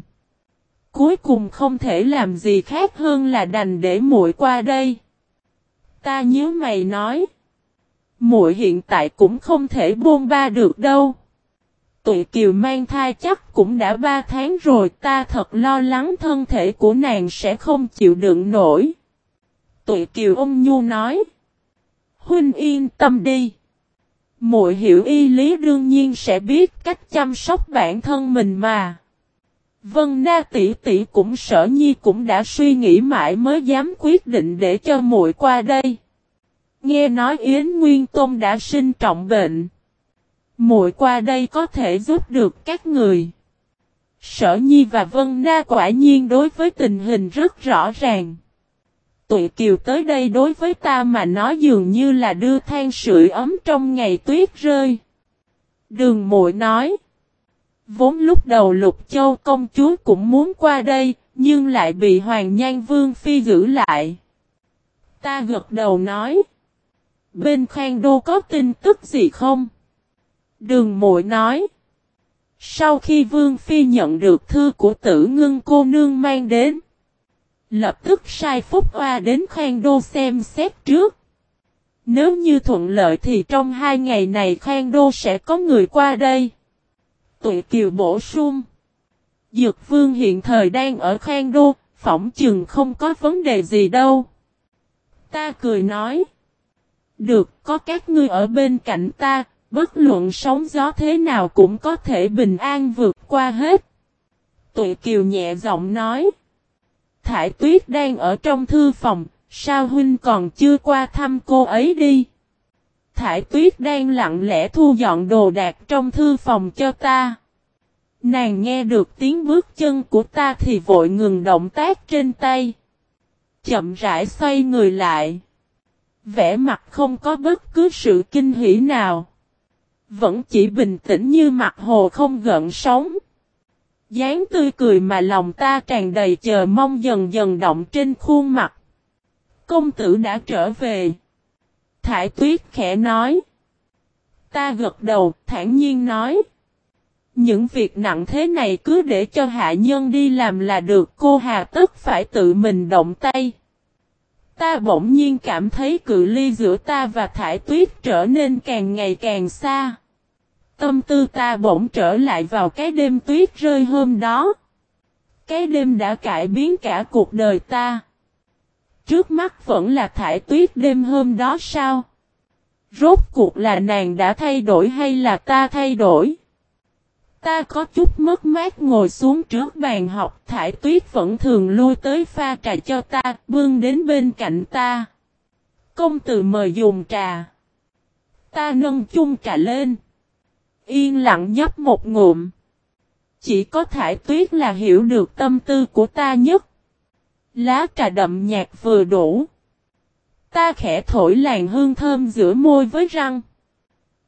Cuối cùng không thể làm gì khác hơn là đành để muội qua đây. Ta nhớ mày nói. muội hiện tại cũng không thể buông ba được đâu. Tụi Kiều mang thai chắc cũng đã ba tháng rồi, ta thật lo lắng thân thể của nàng sẽ không chịu đựng nổi. Tụi Kiều ôm Nhu nói. Huynh yên tâm đi. Muội hiểu y lý đương nhiên sẽ biết cách chăm sóc bản thân mình mà. Vân Na tỷ tỷ cũng sở nhi cũng đã suy nghĩ mãi mới dám quyết định để cho muội qua đây. Nghe nói Yến Nguyên Tôn đã sinh trọng bệnh. Muội qua đây có thể giúp được các người. Sở Nhi và Vân Na quả nhiên đối với tình hình rất rõ ràng tụi kiều tới đây đối với ta mà nói dường như là đưa than sưởi ấm trong ngày tuyết rơi. Đường muội nói. Vốn lúc đầu lục châu công chúa cũng muốn qua đây, nhưng lại bị Hoàng Nhan Vương Phi giữ lại. Ta gật đầu nói. Bên Khang Đô có tin tức gì không? Đường muội nói. Sau khi Vương Phi nhận được thư của tử ngưng cô nương mang đến. Lập tức sai Phúc Hoa đến Khang Đô xem xét trước. Nếu như thuận lợi thì trong hai ngày này Khang Đô sẽ có người qua đây. Tụi Kiều bổ sung. Dược Vương hiện thời đang ở Khang Đô, phỏng chừng không có vấn đề gì đâu. Ta cười nói. Được, có các ngươi ở bên cạnh ta, bất luận sóng gió thế nào cũng có thể bình an vượt qua hết. Tụi Kiều nhẹ giọng nói. Thải Tuyết đang ở trong thư phòng, sao huynh còn chưa qua thăm cô ấy đi? Thải Tuyết đang lặng lẽ thu dọn đồ đạc trong thư phòng cho ta. Nàng nghe được tiếng bước chân của ta thì vội ngừng động tác trên tay. Chậm rãi xoay người lại. Vẽ mặt không có bất cứ sự kinh hỉ nào. Vẫn chỉ bình tĩnh như mặt hồ không gợn sóng dáng tươi cười mà lòng ta tràn đầy chờ mong dần dần động trên khuôn mặt. Công tử đã trở về. Thải tuyết khẽ nói. Ta gật đầu, thản nhiên nói. Những việc nặng thế này cứ để cho hạ nhân đi làm là được cô hà tất phải tự mình động tay. Ta bỗng nhiên cảm thấy cự ly giữa ta và thải tuyết trở nên càng ngày càng xa. Tâm tư ta bỗng trở lại vào cái đêm tuyết rơi hôm đó. Cái đêm đã cải biến cả cuộc đời ta. Trước mắt vẫn là thải tuyết đêm hôm đó sao? Rốt cuộc là nàng đã thay đổi hay là ta thay đổi? Ta có chút mất mát ngồi xuống trước bàn học, thải tuyết vẫn thường lui tới pha trà cho ta, bưng đến bên cạnh ta. Công tử mời dùng trà. Ta nâng chung trà lên. Yên lặng nhấp một ngụm. Chỉ có thải tuyết là hiểu được tâm tư của ta nhất. Lá trà đậm nhạt vừa đủ. Ta khẽ thổi làn hương thơm giữa môi với răng.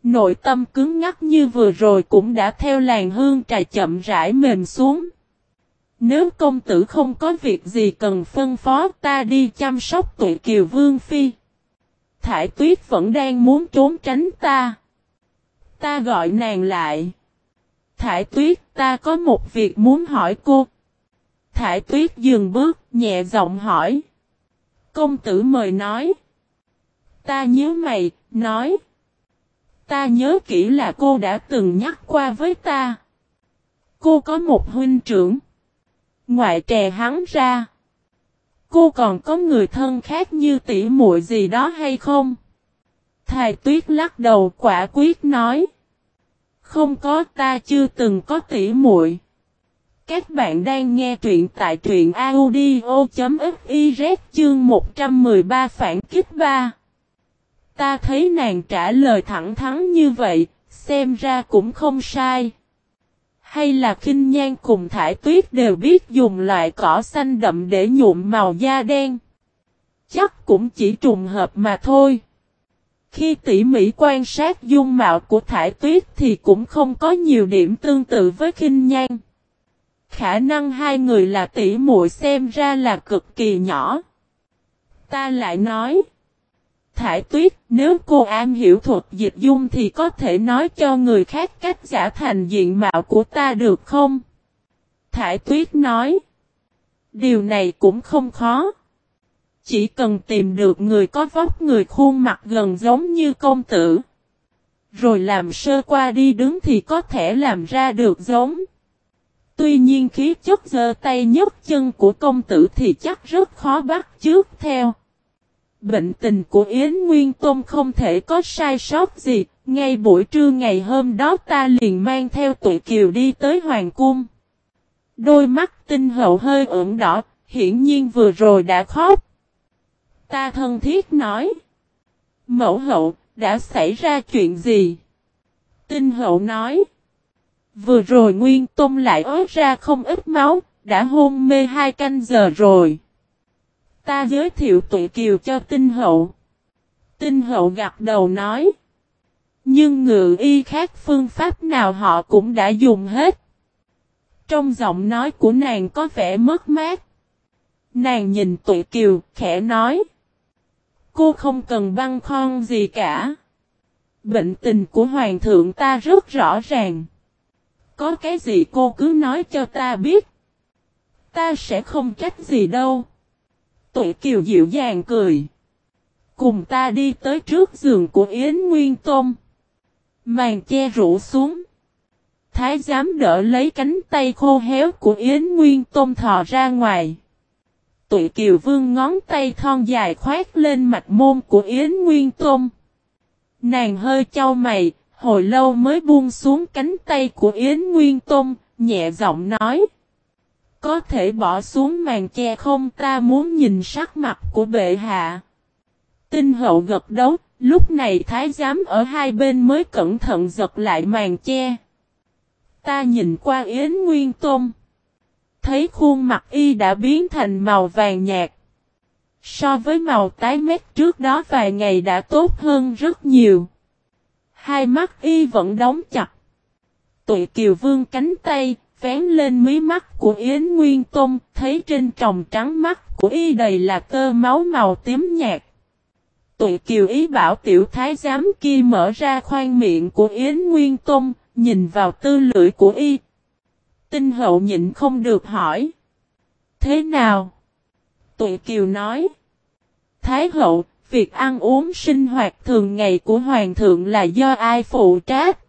Nội tâm cứng ngắc như vừa rồi cũng đã theo làn hương trà chậm rãi mềm xuống. Nếu công tử không có việc gì cần phân phó, ta đi chăm sóc tụi kiều vương phi. Thải tuyết vẫn đang muốn trốn tránh ta. Ta gọi nàng lại. Thải tuyết ta có một việc muốn hỏi cô. Thải tuyết dừng bước nhẹ giọng hỏi. Công tử mời nói. Ta nhớ mày, nói. Ta nhớ kỹ là cô đã từng nhắc qua với ta. Cô có một huynh trưởng. Ngoại trè hắn ra. Cô còn có người thân khác như tỷ muội gì đó hay không? Thầy Tuyết lắc đầu quả quyết nói. Không có ta chưa từng có tỷ muội. Các bạn đang nghe truyện tại truyện audio.fiz chương 113 phản kích 3. Ta thấy nàng trả lời thẳng thắn như vậy, xem ra cũng không sai. Hay là khinh nhan cùng thải tuyết đều biết dùng loại cỏ xanh đậm để nhuộm màu da đen. Chắc cũng chỉ trùng hợp mà thôi. Khi tỉ mỉ quan sát dung mạo của thải tuyết thì cũng không có nhiều điểm tương tự với khinh nhan. Khả năng hai người là tỉ muội xem ra là cực kỳ nhỏ. Ta lại nói. Thải tuyết, nếu cô am hiểu thuật dịch dung thì có thể nói cho người khác cách giả thành diện mạo của ta được không? Thải tuyết nói. Điều này cũng không khó. Chỉ cần tìm được người có vóc người khuôn mặt gần giống như công tử. Rồi làm sơ qua đi đứng thì có thể làm ra được giống. Tuy nhiên khí chất giơ tay nhấc chân của công tử thì chắc rất khó bắt trước theo. Bệnh tình của Yến Nguyên Tôn không thể có sai sót gì, ngay buổi trưa ngày hôm đó ta liền mang theo tụi kiều đi tới Hoàng Cung. Đôi mắt tinh hậu hơi ửng đỏ, hiển nhiên vừa rồi đã khóc. Ta thân thiết nói. Mẫu hậu, đã xảy ra chuyện gì? Tinh hậu nói. Vừa rồi Nguyên Tôn lại ớt ra không ít máu, đã hôn mê hai canh giờ rồi. Ta giới thiệu tụi kiều cho tinh hậu. Tinh hậu gật đầu nói. Nhưng ngự y khác phương pháp nào họ cũng đã dùng hết. Trong giọng nói của nàng có vẻ mất mát. Nàng nhìn tụi kiều, khẽ nói. Cô không cần băng khoan gì cả. Bệnh tình của hoàng thượng ta rất rõ ràng. Có cái gì cô cứ nói cho ta biết. Ta sẽ không trách gì đâu. Tụi kiều dịu dàng cười. Cùng ta đi tới trước giường của Yến Nguyên Tôn. Màn che rủ xuống. Thái giám đỡ lấy cánh tay khô héo của Yến Nguyên Tôn thò ra ngoài. Tụi kiều vương ngón tay thon dài khoát lên mạch môn của Yến Nguyên Tôn. Nàng hơi trao mày, hồi lâu mới buông xuống cánh tay của Yến Nguyên Tôn, nhẹ giọng nói. Có thể bỏ xuống màn che không ta muốn nhìn sắc mặt của bệ hạ. Tinh hậu gật đấu, lúc này thái giám ở hai bên mới cẩn thận giật lại màn che. Ta nhìn qua Yến Nguyên Tôn. Thấy khuôn mặt y đã biến thành màu vàng nhạt. So với màu tái mét trước đó vài ngày đã tốt hơn rất nhiều. Hai mắt y vẫn đóng chặt. Tụi kiều vương cánh tay, vén lên mí mắt của Yến Nguyên Tôn, thấy trên tròng trắng mắt của y đầy là tơ máu màu tím nhạt. Tụi kiều ý bảo tiểu thái giám kia mở ra khoang miệng của Yến Nguyên Tôn, nhìn vào tư lưỡi của y. Tinh hậu nhịn không được hỏi. Thế nào? Tụi kiều nói. Thái hậu, việc ăn uống sinh hoạt thường ngày của hoàng thượng là do ai phụ trách?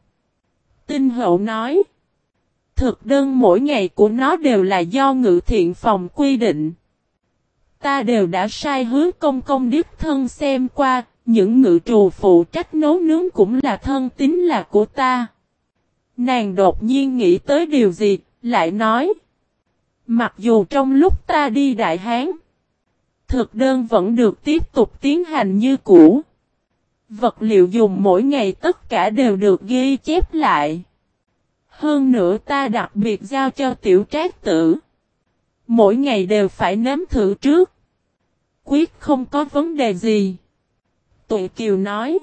Tinh hậu nói. Thực đơn mỗi ngày của nó đều là do ngự thiện phòng quy định. Ta đều đã sai hứa công công điếp thân xem qua, những ngự trù phụ trách nấu nướng cũng là thân tín là của ta. Nàng đột nhiên nghĩ tới điều gì, lại nói. Mặc dù trong lúc ta đi Đại Hán, thực đơn vẫn được tiếp tục tiến hành như cũ. Vật liệu dùng mỗi ngày tất cả đều được ghi chép lại. Hơn nữa ta đặc biệt giao cho tiểu trác tử. Mỗi ngày đều phải nếm thử trước. Quyết không có vấn đề gì. Tụi Kiều nói.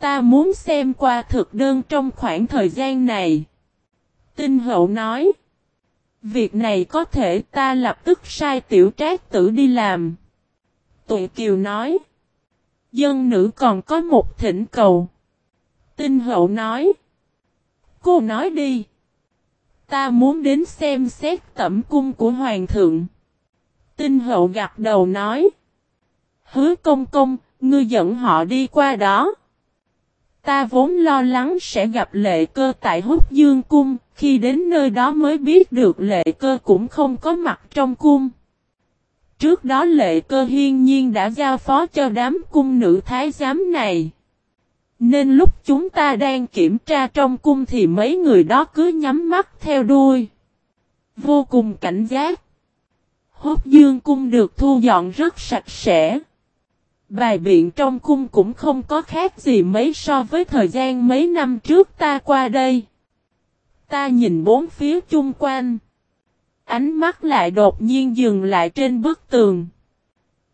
Ta muốn xem qua thực đơn trong khoảng thời gian này. Tinh hậu nói. Việc này có thể ta lập tức sai tiểu trác tử đi làm. Tụi Kiều nói. Dân nữ còn có một thỉnh cầu. Tinh hậu nói. Cô nói đi. Ta muốn đến xem xét tẩm cung của hoàng thượng. Tinh hậu gặt đầu nói. Hứa công công, ngươi dẫn họ đi qua đó. Ta vốn lo lắng sẽ gặp lệ cơ tại húc dương cung, khi đến nơi đó mới biết được lệ cơ cũng không có mặt trong cung. Trước đó lệ cơ hiên nhiên đã giao phó cho đám cung nữ thái giám này. Nên lúc chúng ta đang kiểm tra trong cung thì mấy người đó cứ nhắm mắt theo đuôi. Vô cùng cảnh giác. Hốt dương cung được thu dọn rất sạch sẽ. Bài biện trong cung cũng không có khác gì mấy so với thời gian mấy năm trước ta qua đây. Ta nhìn bốn phía chung quanh. Ánh mắt lại đột nhiên dừng lại trên bức tường.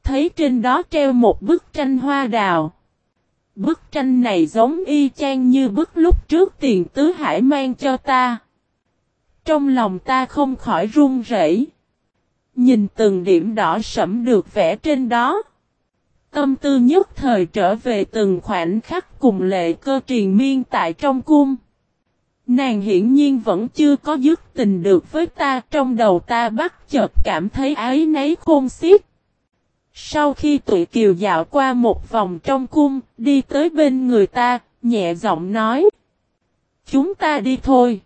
Thấy trên đó treo một bức tranh hoa đào. Bức tranh này giống y chang như bức lúc trước tiền tứ hải mang cho ta. Trong lòng ta không khỏi run rẩy. Nhìn từng điểm đỏ sẫm được vẽ trên đó. Tâm tư nhất thời trở về từng khoảnh khắc cùng lệ cơ triền miên tại trong cung. Nàng hiển nhiên vẫn chưa có dứt tình được với ta trong đầu ta bắt chợt cảm thấy ái nấy khôn xiết. Sau khi tụi kiều dạo qua một vòng trong cung, đi tới bên người ta, nhẹ giọng nói. Chúng ta đi thôi.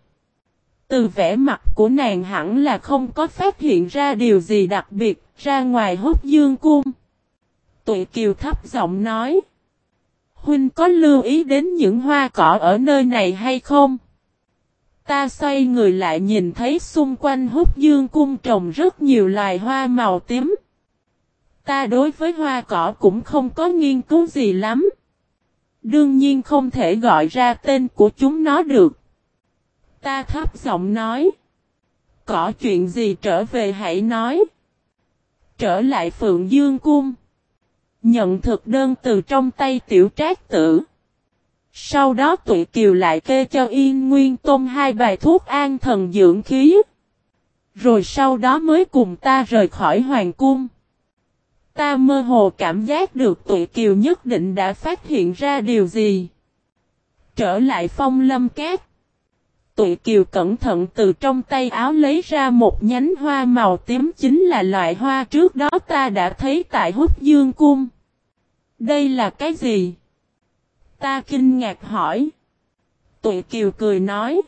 Từ vẻ mặt của nàng hẳn là không có phát hiện ra điều gì đặc biệt, ra ngoài hút dương cung tuệ kiều thấp giọng nói. Huynh có lưu ý đến những hoa cỏ ở nơi này hay không? Ta xoay người lại nhìn thấy xung quanh hút dương cung trồng rất nhiều loài hoa màu tím. Ta đối với hoa cỏ cũng không có nghiên cứu gì lắm. Đương nhiên không thể gọi ra tên của chúng nó được. Ta thấp giọng nói. Có chuyện gì trở về hãy nói. Trở lại Phượng Dương Cung. Nhận thực đơn từ trong tay tiểu trác tử. Sau đó tụi kiều lại kê cho Yên Nguyên Tôn hai bài thuốc an thần dưỡng khí. Rồi sau đó mới cùng ta rời khỏi Hoàng Cung. Ta mơ hồ cảm giác được tụi kiều nhất định đã phát hiện ra điều gì. Trở lại phong lâm cát. Tụi kiều cẩn thận từ trong tay áo lấy ra một nhánh hoa màu tím chính là loại hoa trước đó ta đã thấy tại Húc dương cung. Đây là cái gì? Ta kinh ngạc hỏi. Tụi kiều cười nói.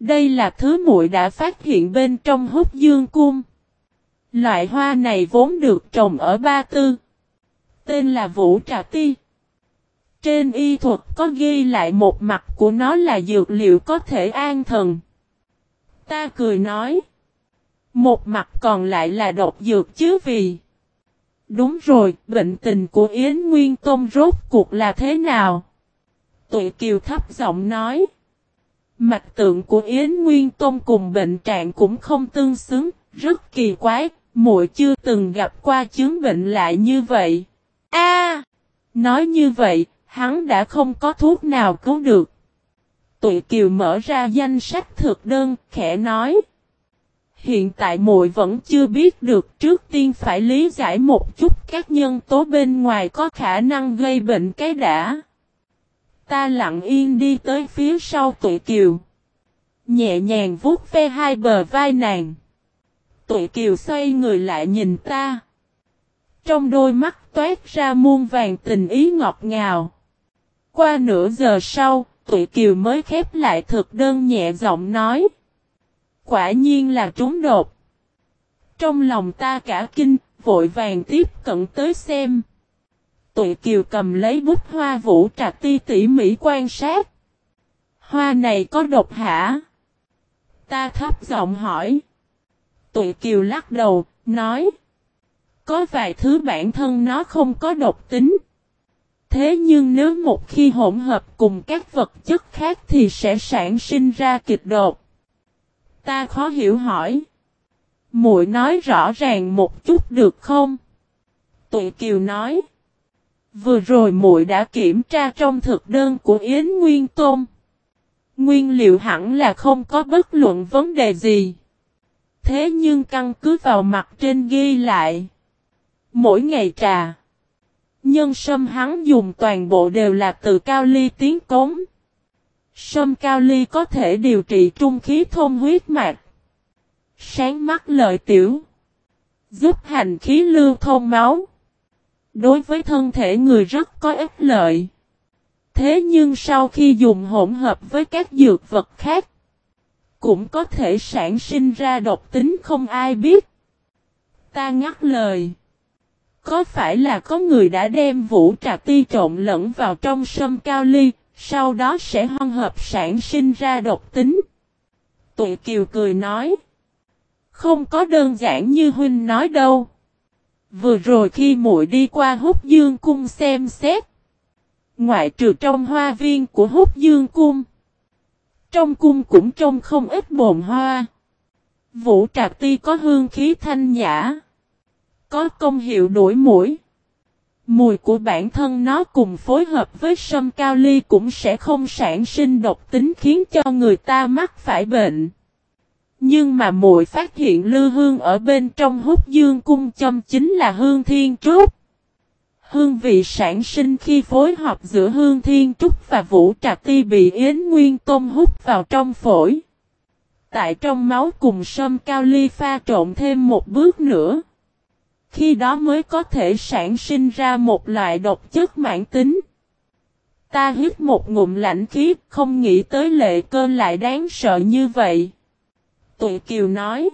Đây là thứ muội đã phát hiện bên trong Húc dương cung. Loại hoa này vốn được trồng ở Ba Tư. Tên là Vũ Trà Ti. Trên y thuật có ghi lại một mặt của nó là dược liệu có thể an thần. Ta cười nói. Một mặt còn lại là độc dược chứ vì. Đúng rồi, bệnh tình của Yến Nguyên Tôn rốt cuộc là thế nào? Tụi Kiều thấp giọng nói. Mạch tượng của Yến Nguyên Tôn cùng bệnh trạng cũng không tương xứng, rất kỳ quái, muội chưa từng gặp qua chứng bệnh lại như vậy. A, nói như vậy, hắn đã không có thuốc nào cứu được. Tụi Kiều mở ra danh sách thực đơn, khẽ nói. Hiện tại muội vẫn chưa biết được trước tiên phải lý giải một chút các nhân tố bên ngoài có khả năng gây bệnh cái đã. Ta lặng yên đi tới phía sau tụi kiều. Nhẹ nhàng vuốt ve hai bờ vai nàng. Tụi kiều xoay người lại nhìn ta. Trong đôi mắt toát ra muôn vàng tình ý ngọt ngào. Qua nửa giờ sau, tụi kiều mới khép lại thực đơn nhẹ giọng nói. Quả nhiên là trúng đột. Trong lòng ta cả kinh, vội vàng tiếp cận tới xem. Tụi kiều cầm lấy bút hoa vũ trạc ti tỉ mỉ quan sát. Hoa này có độc hả? Ta thấp giọng hỏi. Tụi kiều lắc đầu, nói. Có vài thứ bản thân nó không có độc tính. Thế nhưng nếu một khi hỗn hợp cùng các vật chất khác thì sẽ sản sinh ra kịch độc. Ta khó hiểu hỏi. Muội nói rõ ràng một chút được không? Tụi Kiều nói. Vừa rồi muội đã kiểm tra trong thực đơn của Yến Nguyên Tôn. Nguyên liệu hẳn là không có bất luận vấn đề gì. Thế nhưng căn cứ vào mặt trên ghi lại. Mỗi ngày trà. Nhân sâm hắn dùng toàn bộ đều là từ cao ly tiến cống. Sâm cao ly có thể điều trị trung khí thông huyết mạch. Sáng mắt lợi tiểu. Giúp hành khí lưu thông máu. Đối với thân thể người rất có ích lợi. Thế nhưng sau khi dùng hỗn hợp với các dược vật khác. Cũng có thể sản sinh ra độc tính không ai biết. Ta ngắt lời. Có phải là có người đã đem vũ trà ti trộn lẫn vào trong sâm cao ly, sau đó sẽ hoang hợp sản sinh ra độc tính? Tụi Kiều cười nói. Không có đơn giản như Huynh nói đâu. Vừa rồi khi muội đi qua hút dương cung xem xét. Ngoại trừ trong hoa viên của hút dương cung. Trong cung cũng trông không ít bồn hoa. Vũ trạc ti có hương khí thanh nhã. Có công hiệu đuổi mũi. Mùi của bản thân nó cùng phối hợp với sâm cao ly cũng sẽ không sản sinh độc tính khiến cho người ta mắc phải bệnh. Nhưng mà muội phát hiện lư hương ở bên trong hút dương cung châm chính là hương thiên trúc. Hương vị sản sinh khi phối hợp giữa hương thiên trúc và vũ trạc ti bị yến nguyên tôm hút vào trong phổi. Tại trong máu cùng sâm cao ly pha trộn thêm một bước nữa. Khi đó mới có thể sản sinh ra một loại độc chất mãn tính. Ta hít một ngụm lạnh khí, không nghĩ tới lệ cơ lại đáng sợ như vậy. Tụi Kiều nói.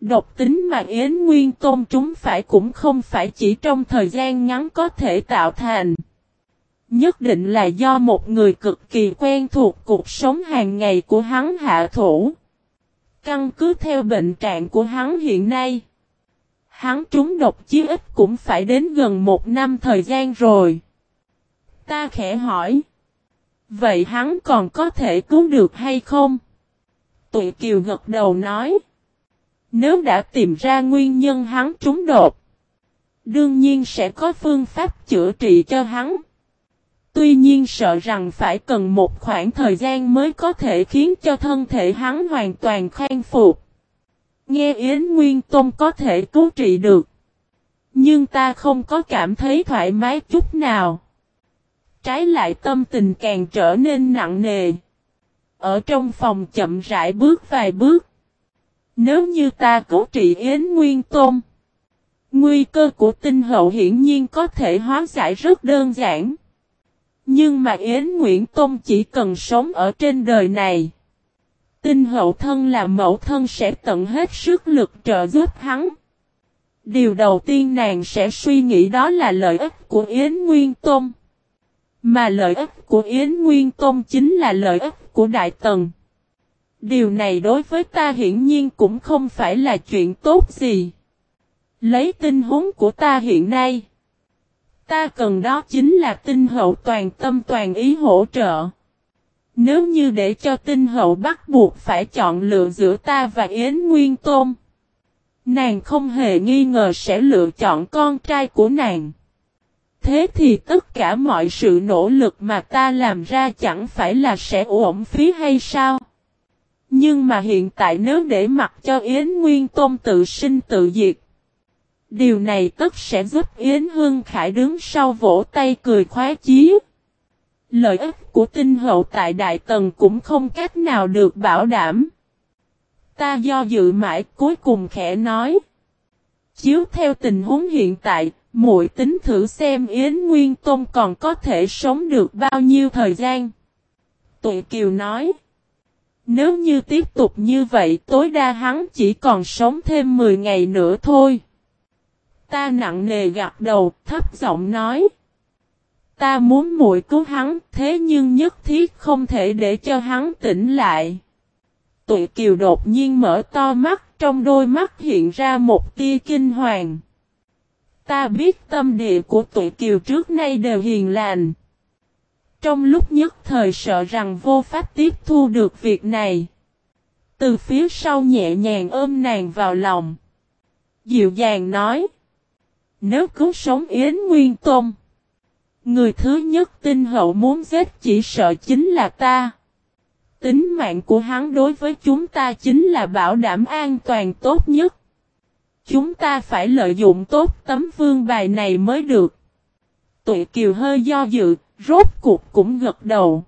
Độc tính mà Yến Nguyên Tôn chúng phải cũng không phải chỉ trong thời gian ngắn có thể tạo thành. Nhất định là do một người cực kỳ quen thuộc cuộc sống hàng ngày của hắn hạ thủ. Căn cứ theo bệnh trạng của hắn hiện nay. Hắn trúng độc chí ít cũng phải đến gần một năm thời gian rồi. Ta khẽ hỏi. Vậy hắn còn có thể cứu được hay không? Tụi Kiều gật đầu nói. Nếu đã tìm ra nguyên nhân hắn trúng đột. Đương nhiên sẽ có phương pháp chữa trị cho hắn. Tuy nhiên sợ rằng phải cần một khoảng thời gian mới có thể khiến cho thân thể hắn hoàn toàn khang phục. Nghe Yến Nguyên Tôn có thể cứu trị được. Nhưng ta không có cảm thấy thoải mái chút nào. Trái lại tâm tình càng trở nên nặng nề. Ở trong phòng chậm rãi bước vài bước. Nếu như ta cứu trị Yến Nguyên Tôn. Nguy cơ của tinh hậu hiển nhiên có thể hóa giải rất đơn giản. Nhưng mà Yến Nguyễn Tôn chỉ cần sống ở trên đời này tin hậu thân là mẫu thân sẽ tận hết sức lực trợ giúp hắn. Điều đầu tiên nàng sẽ suy nghĩ đó là lợi ích của Yến Nguyên Tôn. Mà lợi ích của Yến Nguyên Tôn chính là lợi ích của Đại Tần. Điều này đối với ta hiển nhiên cũng không phải là chuyện tốt gì. Lấy tinh huống của ta hiện nay. Ta cần đó chính là tinh hậu toàn tâm toàn ý hỗ trợ. Nếu như để cho tinh hậu bắt buộc phải chọn lựa giữa ta và Yến Nguyên Tôn. Nàng không hề nghi ngờ sẽ lựa chọn con trai của nàng. Thế thì tất cả mọi sự nỗ lực mà ta làm ra chẳng phải là sẽ uổng phí hay sao? Nhưng mà hiện tại nếu để mặc cho Yến Nguyên Tôn tự sinh tự diệt. Điều này tất sẽ giúp Yến Hương Khải đứng sau vỗ tay cười khoái chí. Lợi ích của tinh hậu tại Đại Tần cũng không cách nào được bảo đảm. Ta do dự mãi cuối cùng khẽ nói. Chiếu theo tình huống hiện tại, muội tính thử xem Yến Nguyên Tôn còn có thể sống được bao nhiêu thời gian. Tụi Kiều nói. Nếu như tiếp tục như vậy tối đa hắn chỉ còn sống thêm 10 ngày nữa thôi. Ta nặng nề gạt đầu, thấp giọng nói. Ta muốn muội cứu hắn, thế nhưng nhất thiết không thể để cho hắn tỉnh lại. Tụi kiều đột nhiên mở to mắt, trong đôi mắt hiện ra một tia kinh hoàng. Ta biết tâm địa của tụi kiều trước nay đều hiền lành. Trong lúc nhất thời sợ rằng vô pháp tiếp thu được việc này. Từ phía sau nhẹ nhàng ôm nàng vào lòng. Dịu dàng nói. Nếu cứu sống Yến Nguyên Tôn. Người thứ nhất tinh hậu muốn giết chỉ sợ chính là ta. Tính mạng của hắn đối với chúng ta chính là bảo đảm an toàn tốt nhất. Chúng ta phải lợi dụng tốt tấm vương bài này mới được. Tụi Kiều hơi do dự, rốt cuộc cũng gật đầu.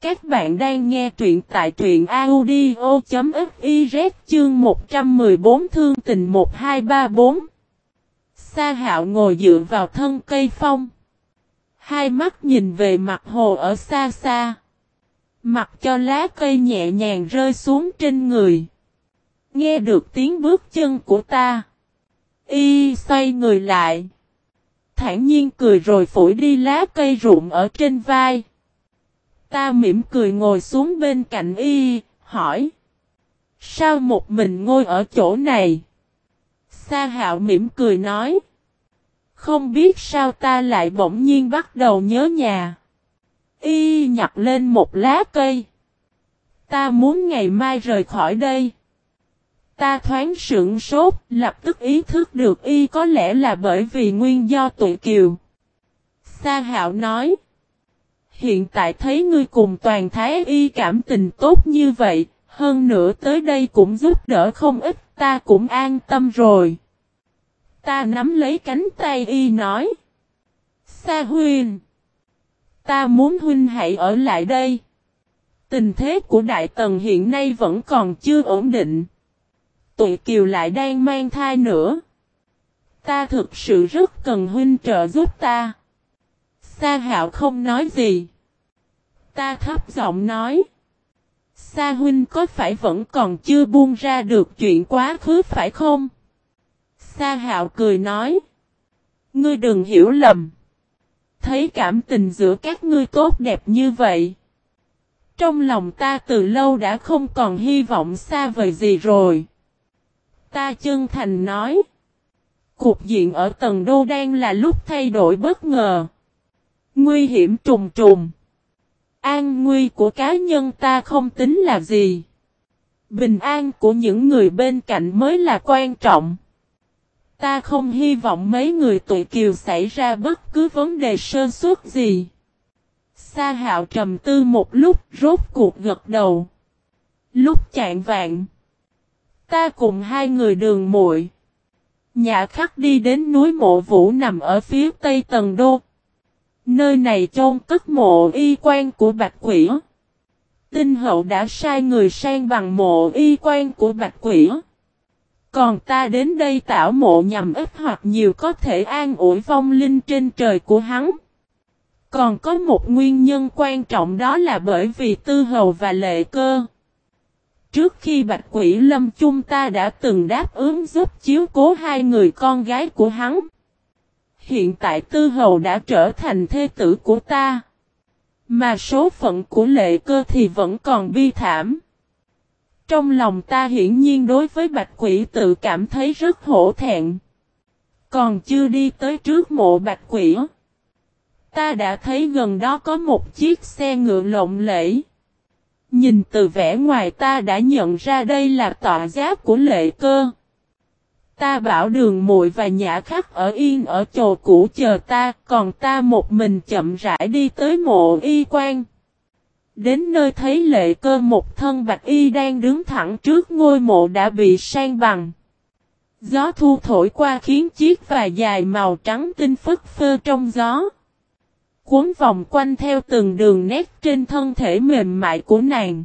Các bạn đang nghe truyện tại truyện audio.fiz chương 114 thương tình 1234. Sa hạo ngồi dựa vào thân cây phong. Hai mắt nhìn về mặt hồ ở xa xa. Mặc cho lá cây nhẹ nhàng rơi xuống trên người. Nghe được tiếng bước chân của ta. Y xoay người lại. Thản nhiên cười rồi phủi đi lá cây rụng ở trên vai. Ta mỉm cười ngồi xuống bên cạnh y, hỏi. Sao một mình ngồi ở chỗ này? Sa hạo mỉm cười nói. Không biết sao ta lại bỗng nhiên bắt đầu nhớ nhà. Y nhặt lên một lá cây. Ta muốn ngày mai rời khỏi đây. Ta thoáng sững sốt, lập tức ý thức được y có lẽ là bởi vì nguyên do tụi kiều. Sa hạo nói. Hiện tại thấy ngươi cùng toàn thái y cảm tình tốt như vậy, hơn nữa tới đây cũng giúp đỡ không ít, ta cũng an tâm rồi. Ta nắm lấy cánh tay y nói. Sa huynh. Ta muốn huynh hãy ở lại đây. Tình thế của Đại Tần hiện nay vẫn còn chưa ổn định. Tụi Kiều lại đang mang thai nữa. Ta thực sự rất cần huynh trợ giúp ta. Sa hạo không nói gì. Ta thấp giọng nói. Sa huynh có phải vẫn còn chưa buông ra được chuyện quá khứ phải không? Sa hạo cười nói. Ngươi đừng hiểu lầm. Thấy cảm tình giữa các ngươi tốt đẹp như vậy. Trong lòng ta từ lâu đã không còn hy vọng xa vời gì rồi. Ta chân thành nói. Cục diện ở tầng đô đang là lúc thay đổi bất ngờ. Nguy hiểm trùng trùng. An nguy của cá nhân ta không tính là gì. Bình an của những người bên cạnh mới là quan trọng. Ta không hy vọng mấy người tụi kiều xảy ra bất cứ vấn đề sơ suất gì. Sa hạo trầm tư một lúc, rốt cuộc gật đầu. Lúc chạng vạn. Ta cùng hai người đường muội Nhà khắc đi đến núi mộ vũ nằm ở phía tây tầng đô. Nơi này chôn cất mộ y quan của bạch quỷ. Tinh hậu đã sai người sang bằng mộ y quan của bạch quỷ. Còn ta đến đây tạo mộ nhằm ít hoặc nhiều có thể an ủi vong linh trên trời của hắn. Còn có một nguyên nhân quan trọng đó là bởi vì tư hầu và lệ cơ. Trước khi bạch quỷ lâm chung ta đã từng đáp ứng giúp chiếu cố hai người con gái của hắn. Hiện tại tư hầu đã trở thành thê tử của ta. Mà số phận của lệ cơ thì vẫn còn bi thảm. Trong lòng ta hiển nhiên đối với bạch quỷ tự cảm thấy rất hổ thẹn. Còn chưa đi tới trước mộ bạch quỷ. Ta đã thấy gần đó có một chiếc xe ngựa lộng lẫy. Nhìn từ vẻ ngoài ta đã nhận ra đây là tọa giáp của lệ cơ. Ta bảo đường muội và nhã khắc ở yên ở chỗ cũ chờ ta, còn ta một mình chậm rãi đi tới mộ y quan. Đến nơi thấy lệ cơ một thân bạch y đang đứng thẳng trước ngôi mộ đã bị sang bằng. Gió thu thổi qua khiến chiếc và dài màu trắng tinh phất phơ trong gió. Cuốn vòng quanh theo từng đường nét trên thân thể mềm mại của nàng.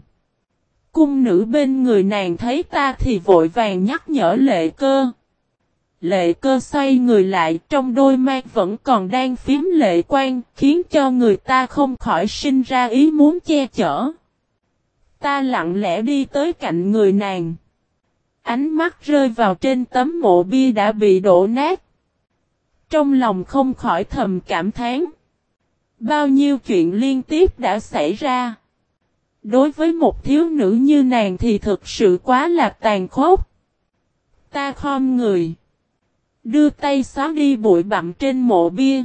Cung nữ bên người nàng thấy ta thì vội vàng nhắc nhở lệ cơ. Lệ cơ xoay người lại trong đôi mắt vẫn còn đang phím lệ quan, khiến cho người ta không khỏi sinh ra ý muốn che chở. Ta lặng lẽ đi tới cạnh người nàng. Ánh mắt rơi vào trên tấm mộ bia đã bị đổ nát. Trong lòng không khỏi thầm cảm thán. Bao nhiêu chuyện liên tiếp đã xảy ra. Đối với một thiếu nữ như nàng thì thực sự quá là tàn khốc. Ta khom người. Đưa tay xóa đi bụi bặm trên mộ bia.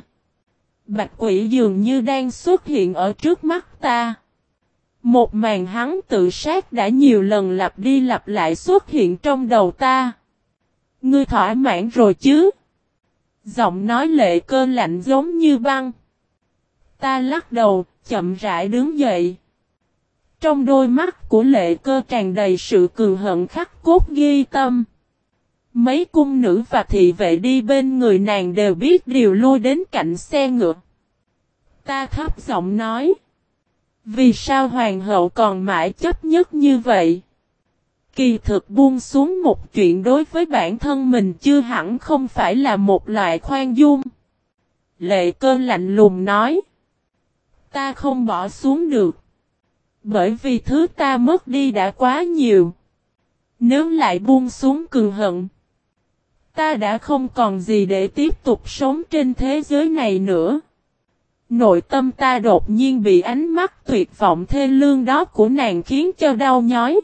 Bạch quỷ dường như đang xuất hiện ở trước mắt ta. Một màn hắn tự sát đã nhiều lần lặp đi lặp lại xuất hiện trong đầu ta. Ngươi thỏa mãn rồi chứ? Giọng nói lệ cơ lạnh giống như băng. Ta lắc đầu, chậm rãi đứng dậy. Trong đôi mắt của lệ cơ tràn đầy sự cường hận khắc cốt ghi tâm. Mấy cung nữ và thị vệ đi bên người nàng đều biết điều lôi đến cạnh xe ngựa. Ta thấp giọng nói. Vì sao hoàng hậu còn mãi chấp nhất như vậy? Kỳ thực buông xuống một chuyện đối với bản thân mình chưa hẳn không phải là một loại khoan dung. Lệ cơ lạnh lùng nói. Ta không bỏ xuống được. Bởi vì thứ ta mất đi đã quá nhiều. Nếu lại buông xuống cường hận. Ta đã không còn gì để tiếp tục sống trên thế giới này nữa. Nội tâm ta đột nhiên bị ánh mắt tuyệt vọng thê lương đó của nàng khiến cho đau nhói.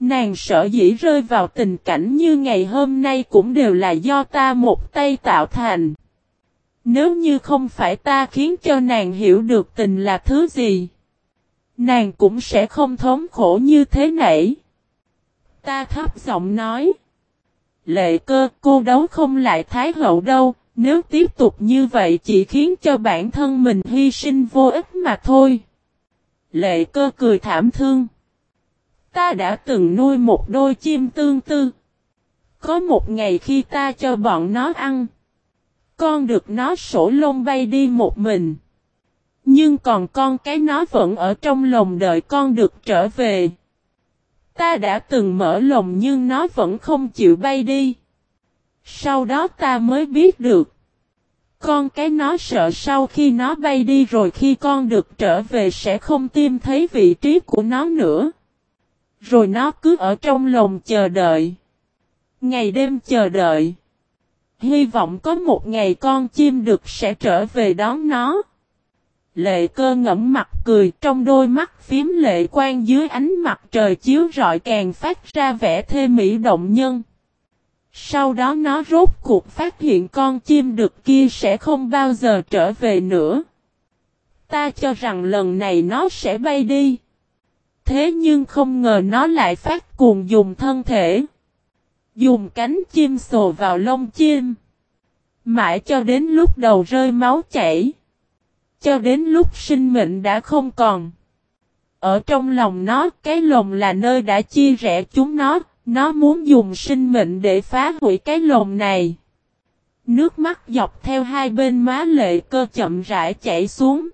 Nàng sợ dĩ rơi vào tình cảnh như ngày hôm nay cũng đều là do ta một tay tạo thành. Nếu như không phải ta khiến cho nàng hiểu được tình là thứ gì, nàng cũng sẽ không thống khổ như thế nãy. Ta thấp giọng nói. Lệ cơ cô đấu không lại thái hậu đâu, nếu tiếp tục như vậy chỉ khiến cho bản thân mình hy sinh vô ích mà thôi. Lệ cơ cười thảm thương. Ta đã từng nuôi một đôi chim tương tư. Có một ngày khi ta cho bọn nó ăn. Con được nó sổ lông bay đi một mình. Nhưng còn con cái nó vẫn ở trong lồng đợi con được trở về. Ta đã từng mở lồng nhưng nó vẫn không chịu bay đi. Sau đó ta mới biết được. Con cái nó sợ sau khi nó bay đi rồi khi con được trở về sẽ không tìm thấy vị trí của nó nữa. Rồi nó cứ ở trong lồng chờ đợi. Ngày đêm chờ đợi. Hy vọng có một ngày con chim được sẽ trở về đón nó. Lệ cơ ngẫm mặt cười, trong đôi mắt phím lệ quan dưới ánh mặt trời chiếu rọi càng phát ra vẻ thê mỹ động nhân. Sau đó nó rốt cuộc phát hiện con chim được kia sẽ không bao giờ trở về nữa. Ta cho rằng lần này nó sẽ bay đi. Thế nhưng không ngờ nó lại phát cuồng dùng thân thể. Dùng cánh chim sồ vào lông chim. Mãi cho đến lúc đầu rơi máu chảy. Cho đến lúc sinh mệnh đã không còn. Ở trong lòng nó, cái lồng là nơi đã chia rẽ chúng nó, nó muốn dùng sinh mệnh để phá hủy cái lồng này. Nước mắt dọc theo hai bên má lệ cơ chậm rãi chảy xuống.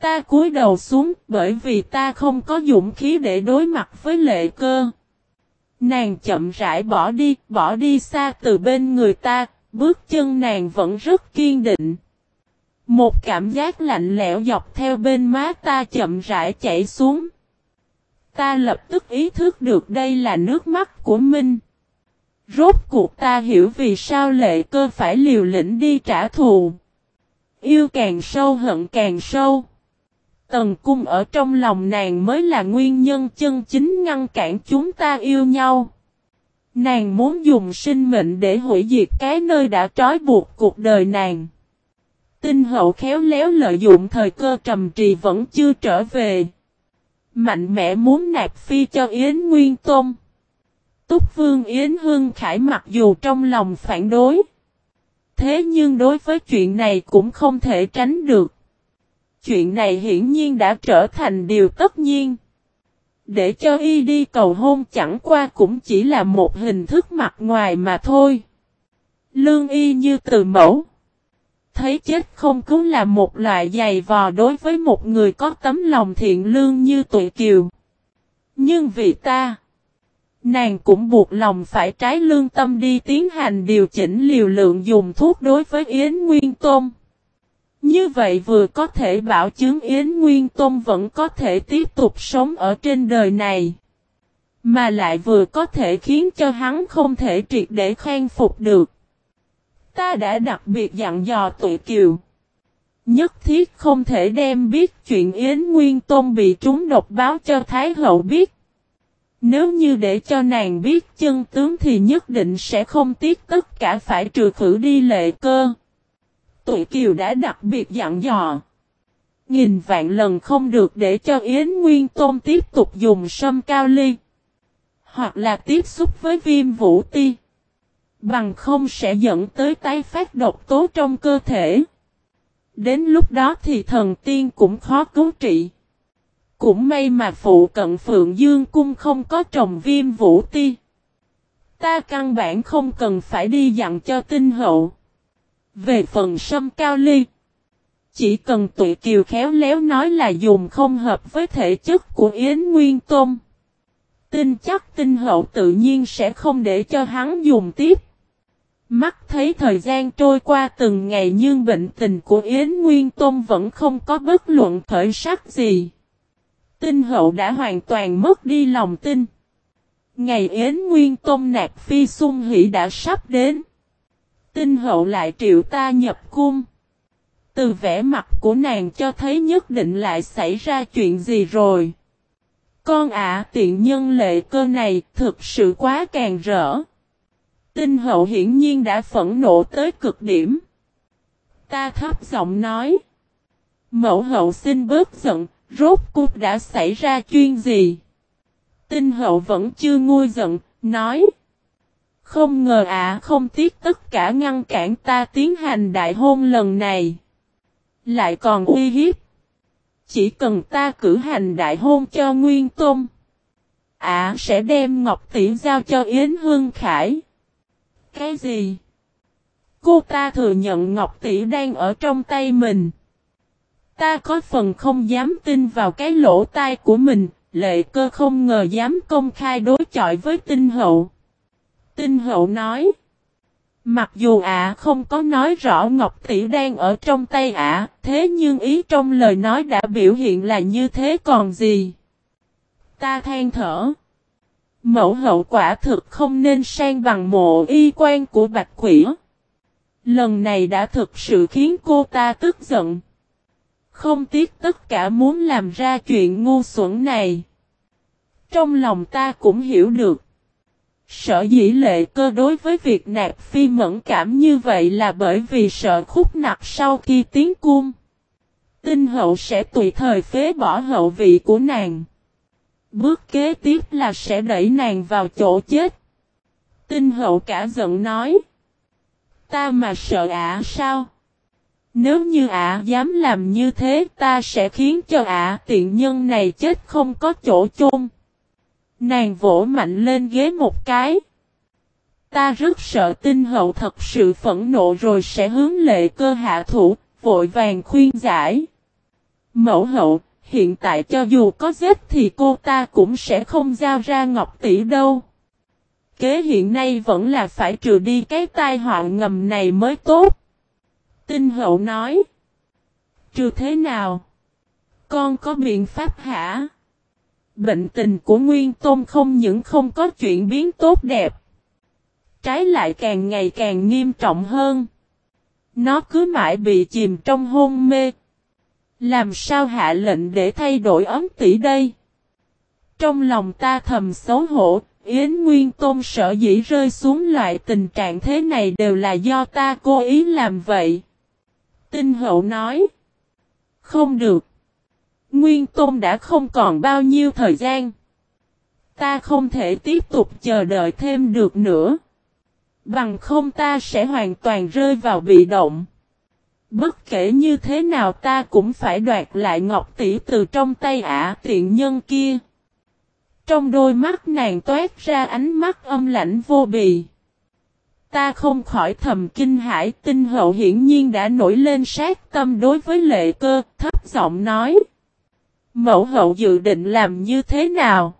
Ta cúi đầu xuống bởi vì ta không có dũng khí để đối mặt với lệ cơ. Nàng chậm rãi bỏ đi, bỏ đi xa từ bên người ta, bước chân nàng vẫn rất kiên định. Một cảm giác lạnh lẽo dọc theo bên má ta chậm rãi chảy xuống. Ta lập tức ý thức được đây là nước mắt của Minh. Rốt cuộc ta hiểu vì sao lệ cơ phải liều lĩnh đi trả thù. Yêu càng sâu hận càng sâu. Tần cung ở trong lòng nàng mới là nguyên nhân chân chính ngăn cản chúng ta yêu nhau. Nàng muốn dùng sinh mệnh để hủy diệt cái nơi đã trói buộc cuộc đời nàng. Tinh hậu khéo léo lợi dụng thời cơ trầm trì vẫn chưa trở về. Mạnh mẽ muốn nạp phi cho Yến Nguyên Tôn. Túc Vương Yến Hương Khải mặc dù trong lòng phản đối. Thế nhưng đối với chuyện này cũng không thể tránh được. Chuyện này hiển nhiên đã trở thành điều tất nhiên. Để cho y đi cầu hôn chẳng qua cũng chỉ là một hình thức mặt ngoài mà thôi. Lương y như từ mẫu thấy chết không cứu là một loại dày vò đối với một người có tấm lòng thiện lương như tụi kiều. Nhưng vì ta, nàng cũng buộc lòng phải trái lương tâm đi tiến hành điều chỉnh liều lượng dùng thuốc đối với Yến Nguyên Tôn. Như vậy vừa có thể bảo chứng Yến Nguyên Tôn vẫn có thể tiếp tục sống ở trên đời này. Mà lại vừa có thể khiến cho hắn không thể triệt để khen phục được. Ta đã đặc biệt dặn dò tụi kiều. Nhất thiết không thể đem biết chuyện Yến Nguyên Tôn bị trúng độc báo cho Thái Hậu biết. Nếu như để cho nàng biết chân tướng thì nhất định sẽ không tiếc tất cả phải trừ khử đi lệ cơ. Tụi Kiều đã đặc biệt dặn dò. Nghìn vạn lần không được để cho Yến Nguyên Tôn tiếp tục dùng sâm cao ly. Hoặc là tiếp xúc với viêm vũ ti. Bằng không sẽ dẫn tới tái phát độc tố trong cơ thể. Đến lúc đó thì thần tiên cũng khó cứu trị. Cũng may mà phụ cận Phượng Dương Cung không có trồng viêm vũ ti. Ta căn bản không cần phải đi dặn cho tinh hậu. Về phần sâm cao ly. Chỉ cần tụi kiều khéo léo nói là dùng không hợp với thể chất của Yến Nguyên Tôn. Tin chắc tinh hậu tự nhiên sẽ không để cho hắn dùng tiếp. Mắt thấy thời gian trôi qua từng ngày nhưng bệnh tình của Yến Nguyên Tôn vẫn không có bất luận khởi sắc gì. Tinh hậu đã hoàn toàn mất đi lòng tin. Ngày Yến Nguyên Tôn nạp phi sung hỷ đã sắp đến. Tinh hậu lại triệu ta nhập cung. Từ vẻ mặt của nàng cho thấy nhất định lại xảy ra chuyện gì rồi. Con ạ tiện nhân lệ cơ này thực sự quá càng rỡ. Tinh hậu hiển nhiên đã phẫn nộ tới cực điểm. Ta thấp giọng nói. Mẫu hậu xin bớt giận, rốt cuộc đã xảy ra chuyện gì? Tinh hậu vẫn chưa nguôi giận, nói. Không ngờ ả không tiếc tất cả ngăn cản ta tiến hành đại hôn lần này. Lại còn uy hiếp. Chỉ cần ta cử hành đại hôn cho Nguyên Tôn. Ả sẽ đem Ngọc Tỷ giao cho Yến Hương Khải. Cái gì? Cô ta thừa nhận Ngọc Tỷ đang ở trong tay mình. Ta có phần không dám tin vào cái lỗ tai của mình, lệ cơ không ngờ dám công khai đối chọi với tinh hậu. Tinh hậu nói. Mặc dù ả không có nói rõ Ngọc Tỷ đang ở trong tay ả, thế nhưng ý trong lời nói đã biểu hiện là như thế còn gì. Ta than thở. Mẫu hậu quả thực không nên sang bằng mộ y quan của Bạch Quỷ. Lần này đã thực sự khiến cô ta tức giận. Không tiếc tất cả muốn làm ra chuyện ngu xuẩn này. Trong lòng ta cũng hiểu được. Sợ dĩ lệ cơ đối với việc nạp phi mẫn cảm như vậy là bởi vì sợ khúc nặc sau khi tiến cung. Tinh hậu sẽ tùy thời phế bỏ hậu vị của nàng. Bước kế tiếp là sẽ đẩy nàng vào chỗ chết. Tinh hậu cả giận nói. Ta mà sợ ả sao? Nếu như ả dám làm như thế ta sẽ khiến cho ả tiện nhân này chết không có chỗ chôn. Nàng vỗ mạnh lên ghế một cái. Ta rất sợ tinh hậu thật sự phẫn nộ rồi sẽ hướng lệ cơ hạ thủ, vội vàng khuyên giải. Mẫu hậu, hiện tại cho dù có giết thì cô ta cũng sẽ không giao ra ngọc tỷ đâu. Kế hiện nay vẫn là phải trừ đi cái tai họa ngầm này mới tốt. Tinh hậu nói. Trừ thế nào? Con có biện pháp hả? Bệnh tình của Nguyên Tôn không những không có chuyện biến tốt đẹp. Trái lại càng ngày càng nghiêm trọng hơn. Nó cứ mãi bị chìm trong hôn mê. Làm sao hạ lệnh để thay đổi ấm tỷ đây? Trong lòng ta thầm xấu hổ, Yến Nguyên Tôn sợ dĩ rơi xuống loại tình trạng thế này đều là do ta cố ý làm vậy. Tinh hậu nói. Không được. Nguyên Tôn đã không còn bao nhiêu thời gian. Ta không thể tiếp tục chờ đợi thêm được nữa. Bằng không ta sẽ hoàn toàn rơi vào bị động. Bất kể như thế nào ta cũng phải đoạt lại ngọc tỷ từ trong tay ả tiện nhân kia. Trong đôi mắt nàng toát ra ánh mắt âm lãnh vô bì. Ta không khỏi thầm kinh hải tinh hậu hiển nhiên đã nổi lên sát tâm đối với lệ cơ, thấp giọng nói. Mẫu hậu dự định làm như thế nào?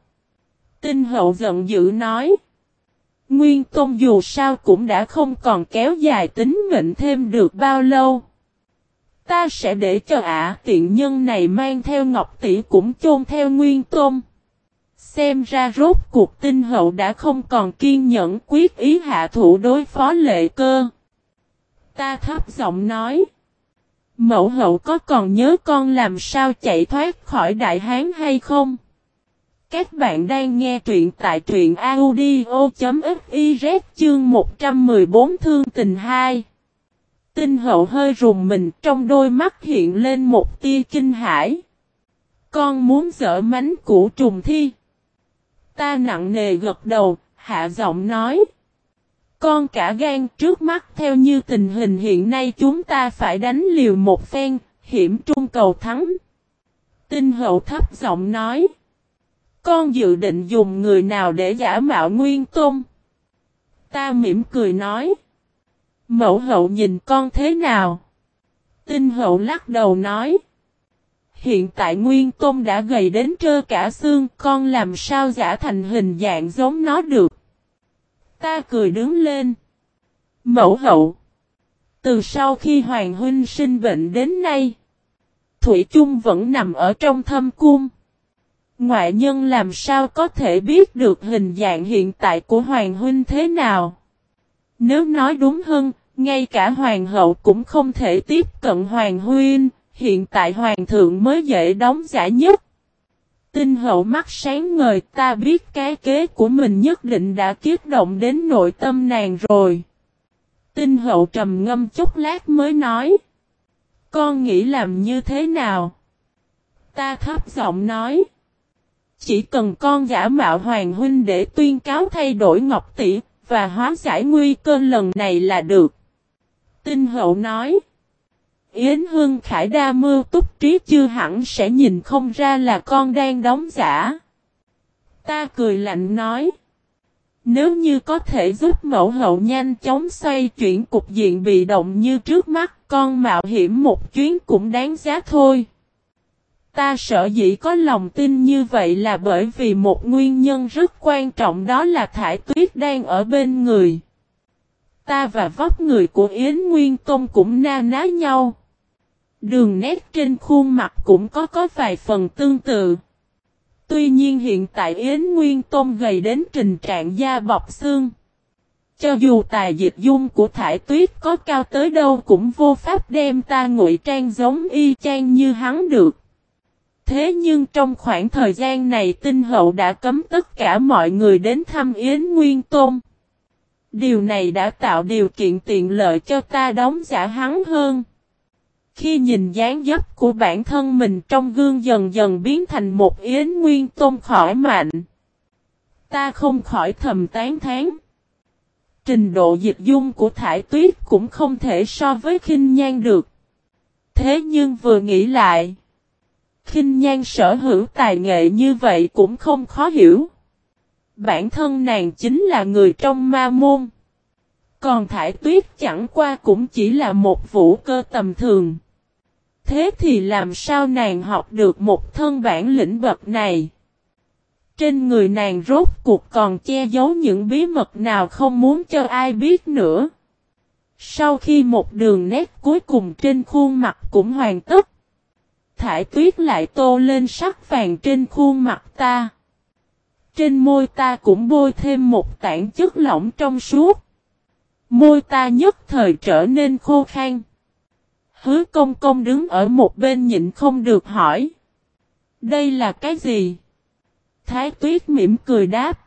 Tinh hậu giận dữ nói. Nguyên Tôn dù sao cũng đã không còn kéo dài tính mệnh thêm được bao lâu. Ta sẽ để cho ả tiện nhân này mang theo Ngọc Tỷ cũng chôn theo Nguyên Tôn. Xem ra rốt cuộc tinh hậu đã không còn kiên nhẫn quyết ý hạ thủ đối phó lệ cơ. Ta thấp giọng nói. Mẫu hậu có còn nhớ con làm sao chạy thoát khỏi đại hán hay không? Các bạn đang nghe truyện tại truyện audio.fiz chương 114 thương tình 2. Tinh hậu hơi rùng mình trong đôi mắt hiện lên một tia kinh hãi. Con muốn dở mánh củ trùng thi. Ta nặng nề gật đầu, hạ giọng nói. Con cả gan trước mắt theo như tình hình hiện nay chúng ta phải đánh liều một phen, hiểm trung cầu thắng. Tinh hậu thấp giọng nói. Con dự định dùng người nào để giả mạo nguyên tôn? Ta mỉm cười nói. Mẫu hậu nhìn con thế nào? Tinh hậu lắc đầu nói. Hiện tại Nguyên Tôn đã gầy đến trơ cả xương, con làm sao giả thành hình dạng giống nó được. Ta cười đứng lên. Mẫu hậu. Từ sau khi Hoàng Huynh sinh bệnh đến nay, Thủy chung vẫn nằm ở trong thâm cung. Ngoại nhân làm sao có thể biết được hình dạng hiện tại của Hoàng Huynh thế nào? Nếu nói đúng hơn, ngay cả Hoàng hậu cũng không thể tiếp cận Hoàng Huynh, hiện tại Hoàng thượng mới dễ đóng giả nhất. Tinh hậu mắt sáng ngời ta biết cái kế của mình nhất định đã kiếp động đến nội tâm nàng rồi. Tinh hậu trầm ngâm chút lát mới nói. Con nghĩ làm như thế nào? Ta thấp giọng nói. Chỉ cần con giả mạo hoàng huynh để tuyên cáo thay đổi ngọc tỷ và hóa giải nguy cơ lần này là được. Tinh hậu nói. Yến Hương Khải đa mưu túc trí chưa hẳn sẽ nhìn không ra là con đang đóng giả. Ta cười lạnh nói. Nếu như có thể giúp mẫu hậu nhanh chóng xoay chuyển cục diện bị động như trước mắt, con mạo hiểm một chuyến cũng đáng giá thôi. Ta sợ dĩ có lòng tin như vậy là bởi vì một nguyên nhân rất quan trọng đó là thải tuyết đang ở bên người. Ta và vóc người của Yến Nguyên Tôn cũng na ná nhau. Đường nét trên khuôn mặt cũng có có vài phần tương tự. Tuy nhiên hiện tại Yến Nguyên Tôn gầy đến trình trạng da bọc xương. Cho dù tài dịch dung của thải tuyết có cao tới đâu cũng vô pháp đem ta ngụy trang giống y chang như hắn được. Thế nhưng trong khoảng thời gian này tinh hậu đã cấm tất cả mọi người đến thăm Yến Nguyên Tôn. Điều này đã tạo điều kiện tiện lợi cho ta đóng giả hắn hơn. Khi nhìn dáng dấp của bản thân mình trong gương dần dần biến thành một yến nguyên tôn khỏi mạnh. Ta không khỏi thầm tán thán. Trình độ dịch dung của thải tuyết cũng không thể so với khinh nhan được. Thế nhưng vừa nghĩ lại. khinh nhan sở hữu tài nghệ như vậy cũng không khó hiểu. Bản thân nàng chính là người trong ma môn. Còn thải tuyết chẳng qua cũng chỉ là một vũ cơ tầm thường. Thế thì làm sao nàng học được một thân bản lĩnh bậc này? Trên người nàng rốt cuộc còn che giấu những bí mật nào không muốn cho ai biết nữa. Sau khi một đường nét cuối cùng trên khuôn mặt cũng hoàn tất. Thải tuyết lại tô lên sắc vàng trên khuôn mặt ta. Trên môi ta cũng bôi thêm một tảng chất lỏng trong suốt. Môi ta nhất thời trở nên khô khan. Hứa công công đứng ở một bên nhịn không được hỏi. Đây là cái gì? Thái tuyết mỉm cười đáp.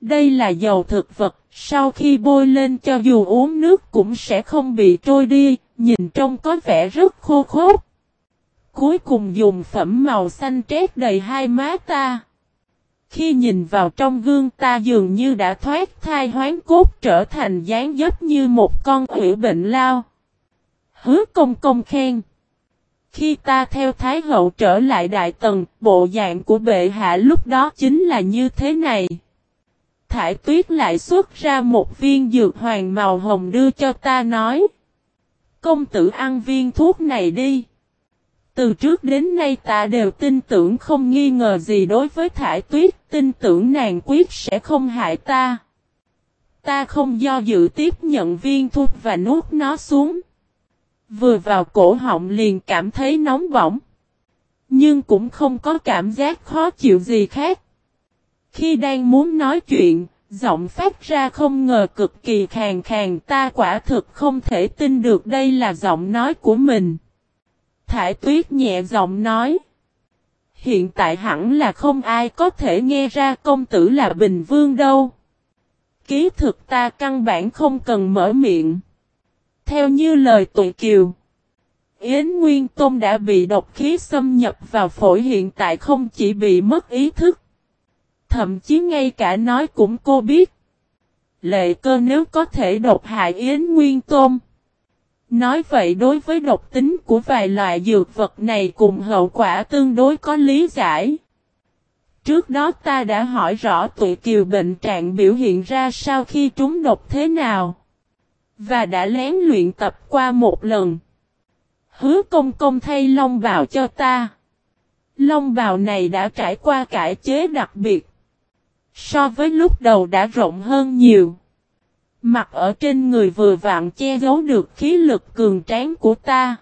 Đây là dầu thực vật, sau khi bôi lên cho dù uống nước cũng sẽ không bị trôi đi, nhìn trông có vẻ rất khô khốc. Cuối cùng dùng phẩm màu xanh trét đầy hai má ta. Khi nhìn vào trong gương ta dường như đã thoát thai hoán cốt trở thành dáng dấp như một con quỷ bệnh lao. Hứa công công khen. Khi ta theo Thái hậu trở lại đại tần, bộ dạng của bệ hạ lúc đó chính là như thế này. Thải tuyết lại xuất ra một viên dược hoàng màu hồng đưa cho ta nói. Công tử ăn viên thuốc này đi. Từ trước đến nay ta đều tin tưởng không nghi ngờ gì đối với thải tuyết, tin tưởng nàng quyết sẽ không hại ta. Ta không do dự tiếp nhận viên thuốc và nuốt nó xuống. Vừa vào cổ họng liền cảm thấy nóng bỏng. Nhưng cũng không có cảm giác khó chịu gì khác. Khi đang muốn nói chuyện, giọng phát ra không ngờ cực kỳ khàn khàn ta quả thực không thể tin được đây là giọng nói của mình. Thải Tuyết nhẹ giọng nói. Hiện tại hẳn là không ai có thể nghe ra công tử là Bình Vương đâu. Ký thực ta căn bản không cần mở miệng. Theo như lời tụi kiều. Yến Nguyên Tôn đã bị độc khí xâm nhập vào phổi hiện tại không chỉ bị mất ý thức. Thậm chí ngay cả nói cũng cô biết. Lệ cơ nếu có thể độc hại Yến Nguyên Tôn. Nói vậy đối với độc tính của vài loại dược vật này cùng hậu quả tương đối có lý giải. Trước đó ta đã hỏi rõ tụi kiều bệnh trạng biểu hiện ra sau khi trúng độc thế nào. Và đã lén luyện tập qua một lần. Hứa công công thay long bào cho ta. Long bào này đã trải qua cải chế đặc biệt. So với lúc đầu đã rộng hơn nhiều mặc ở trên người vừa vặn che giấu được khí lực cường tráng của ta.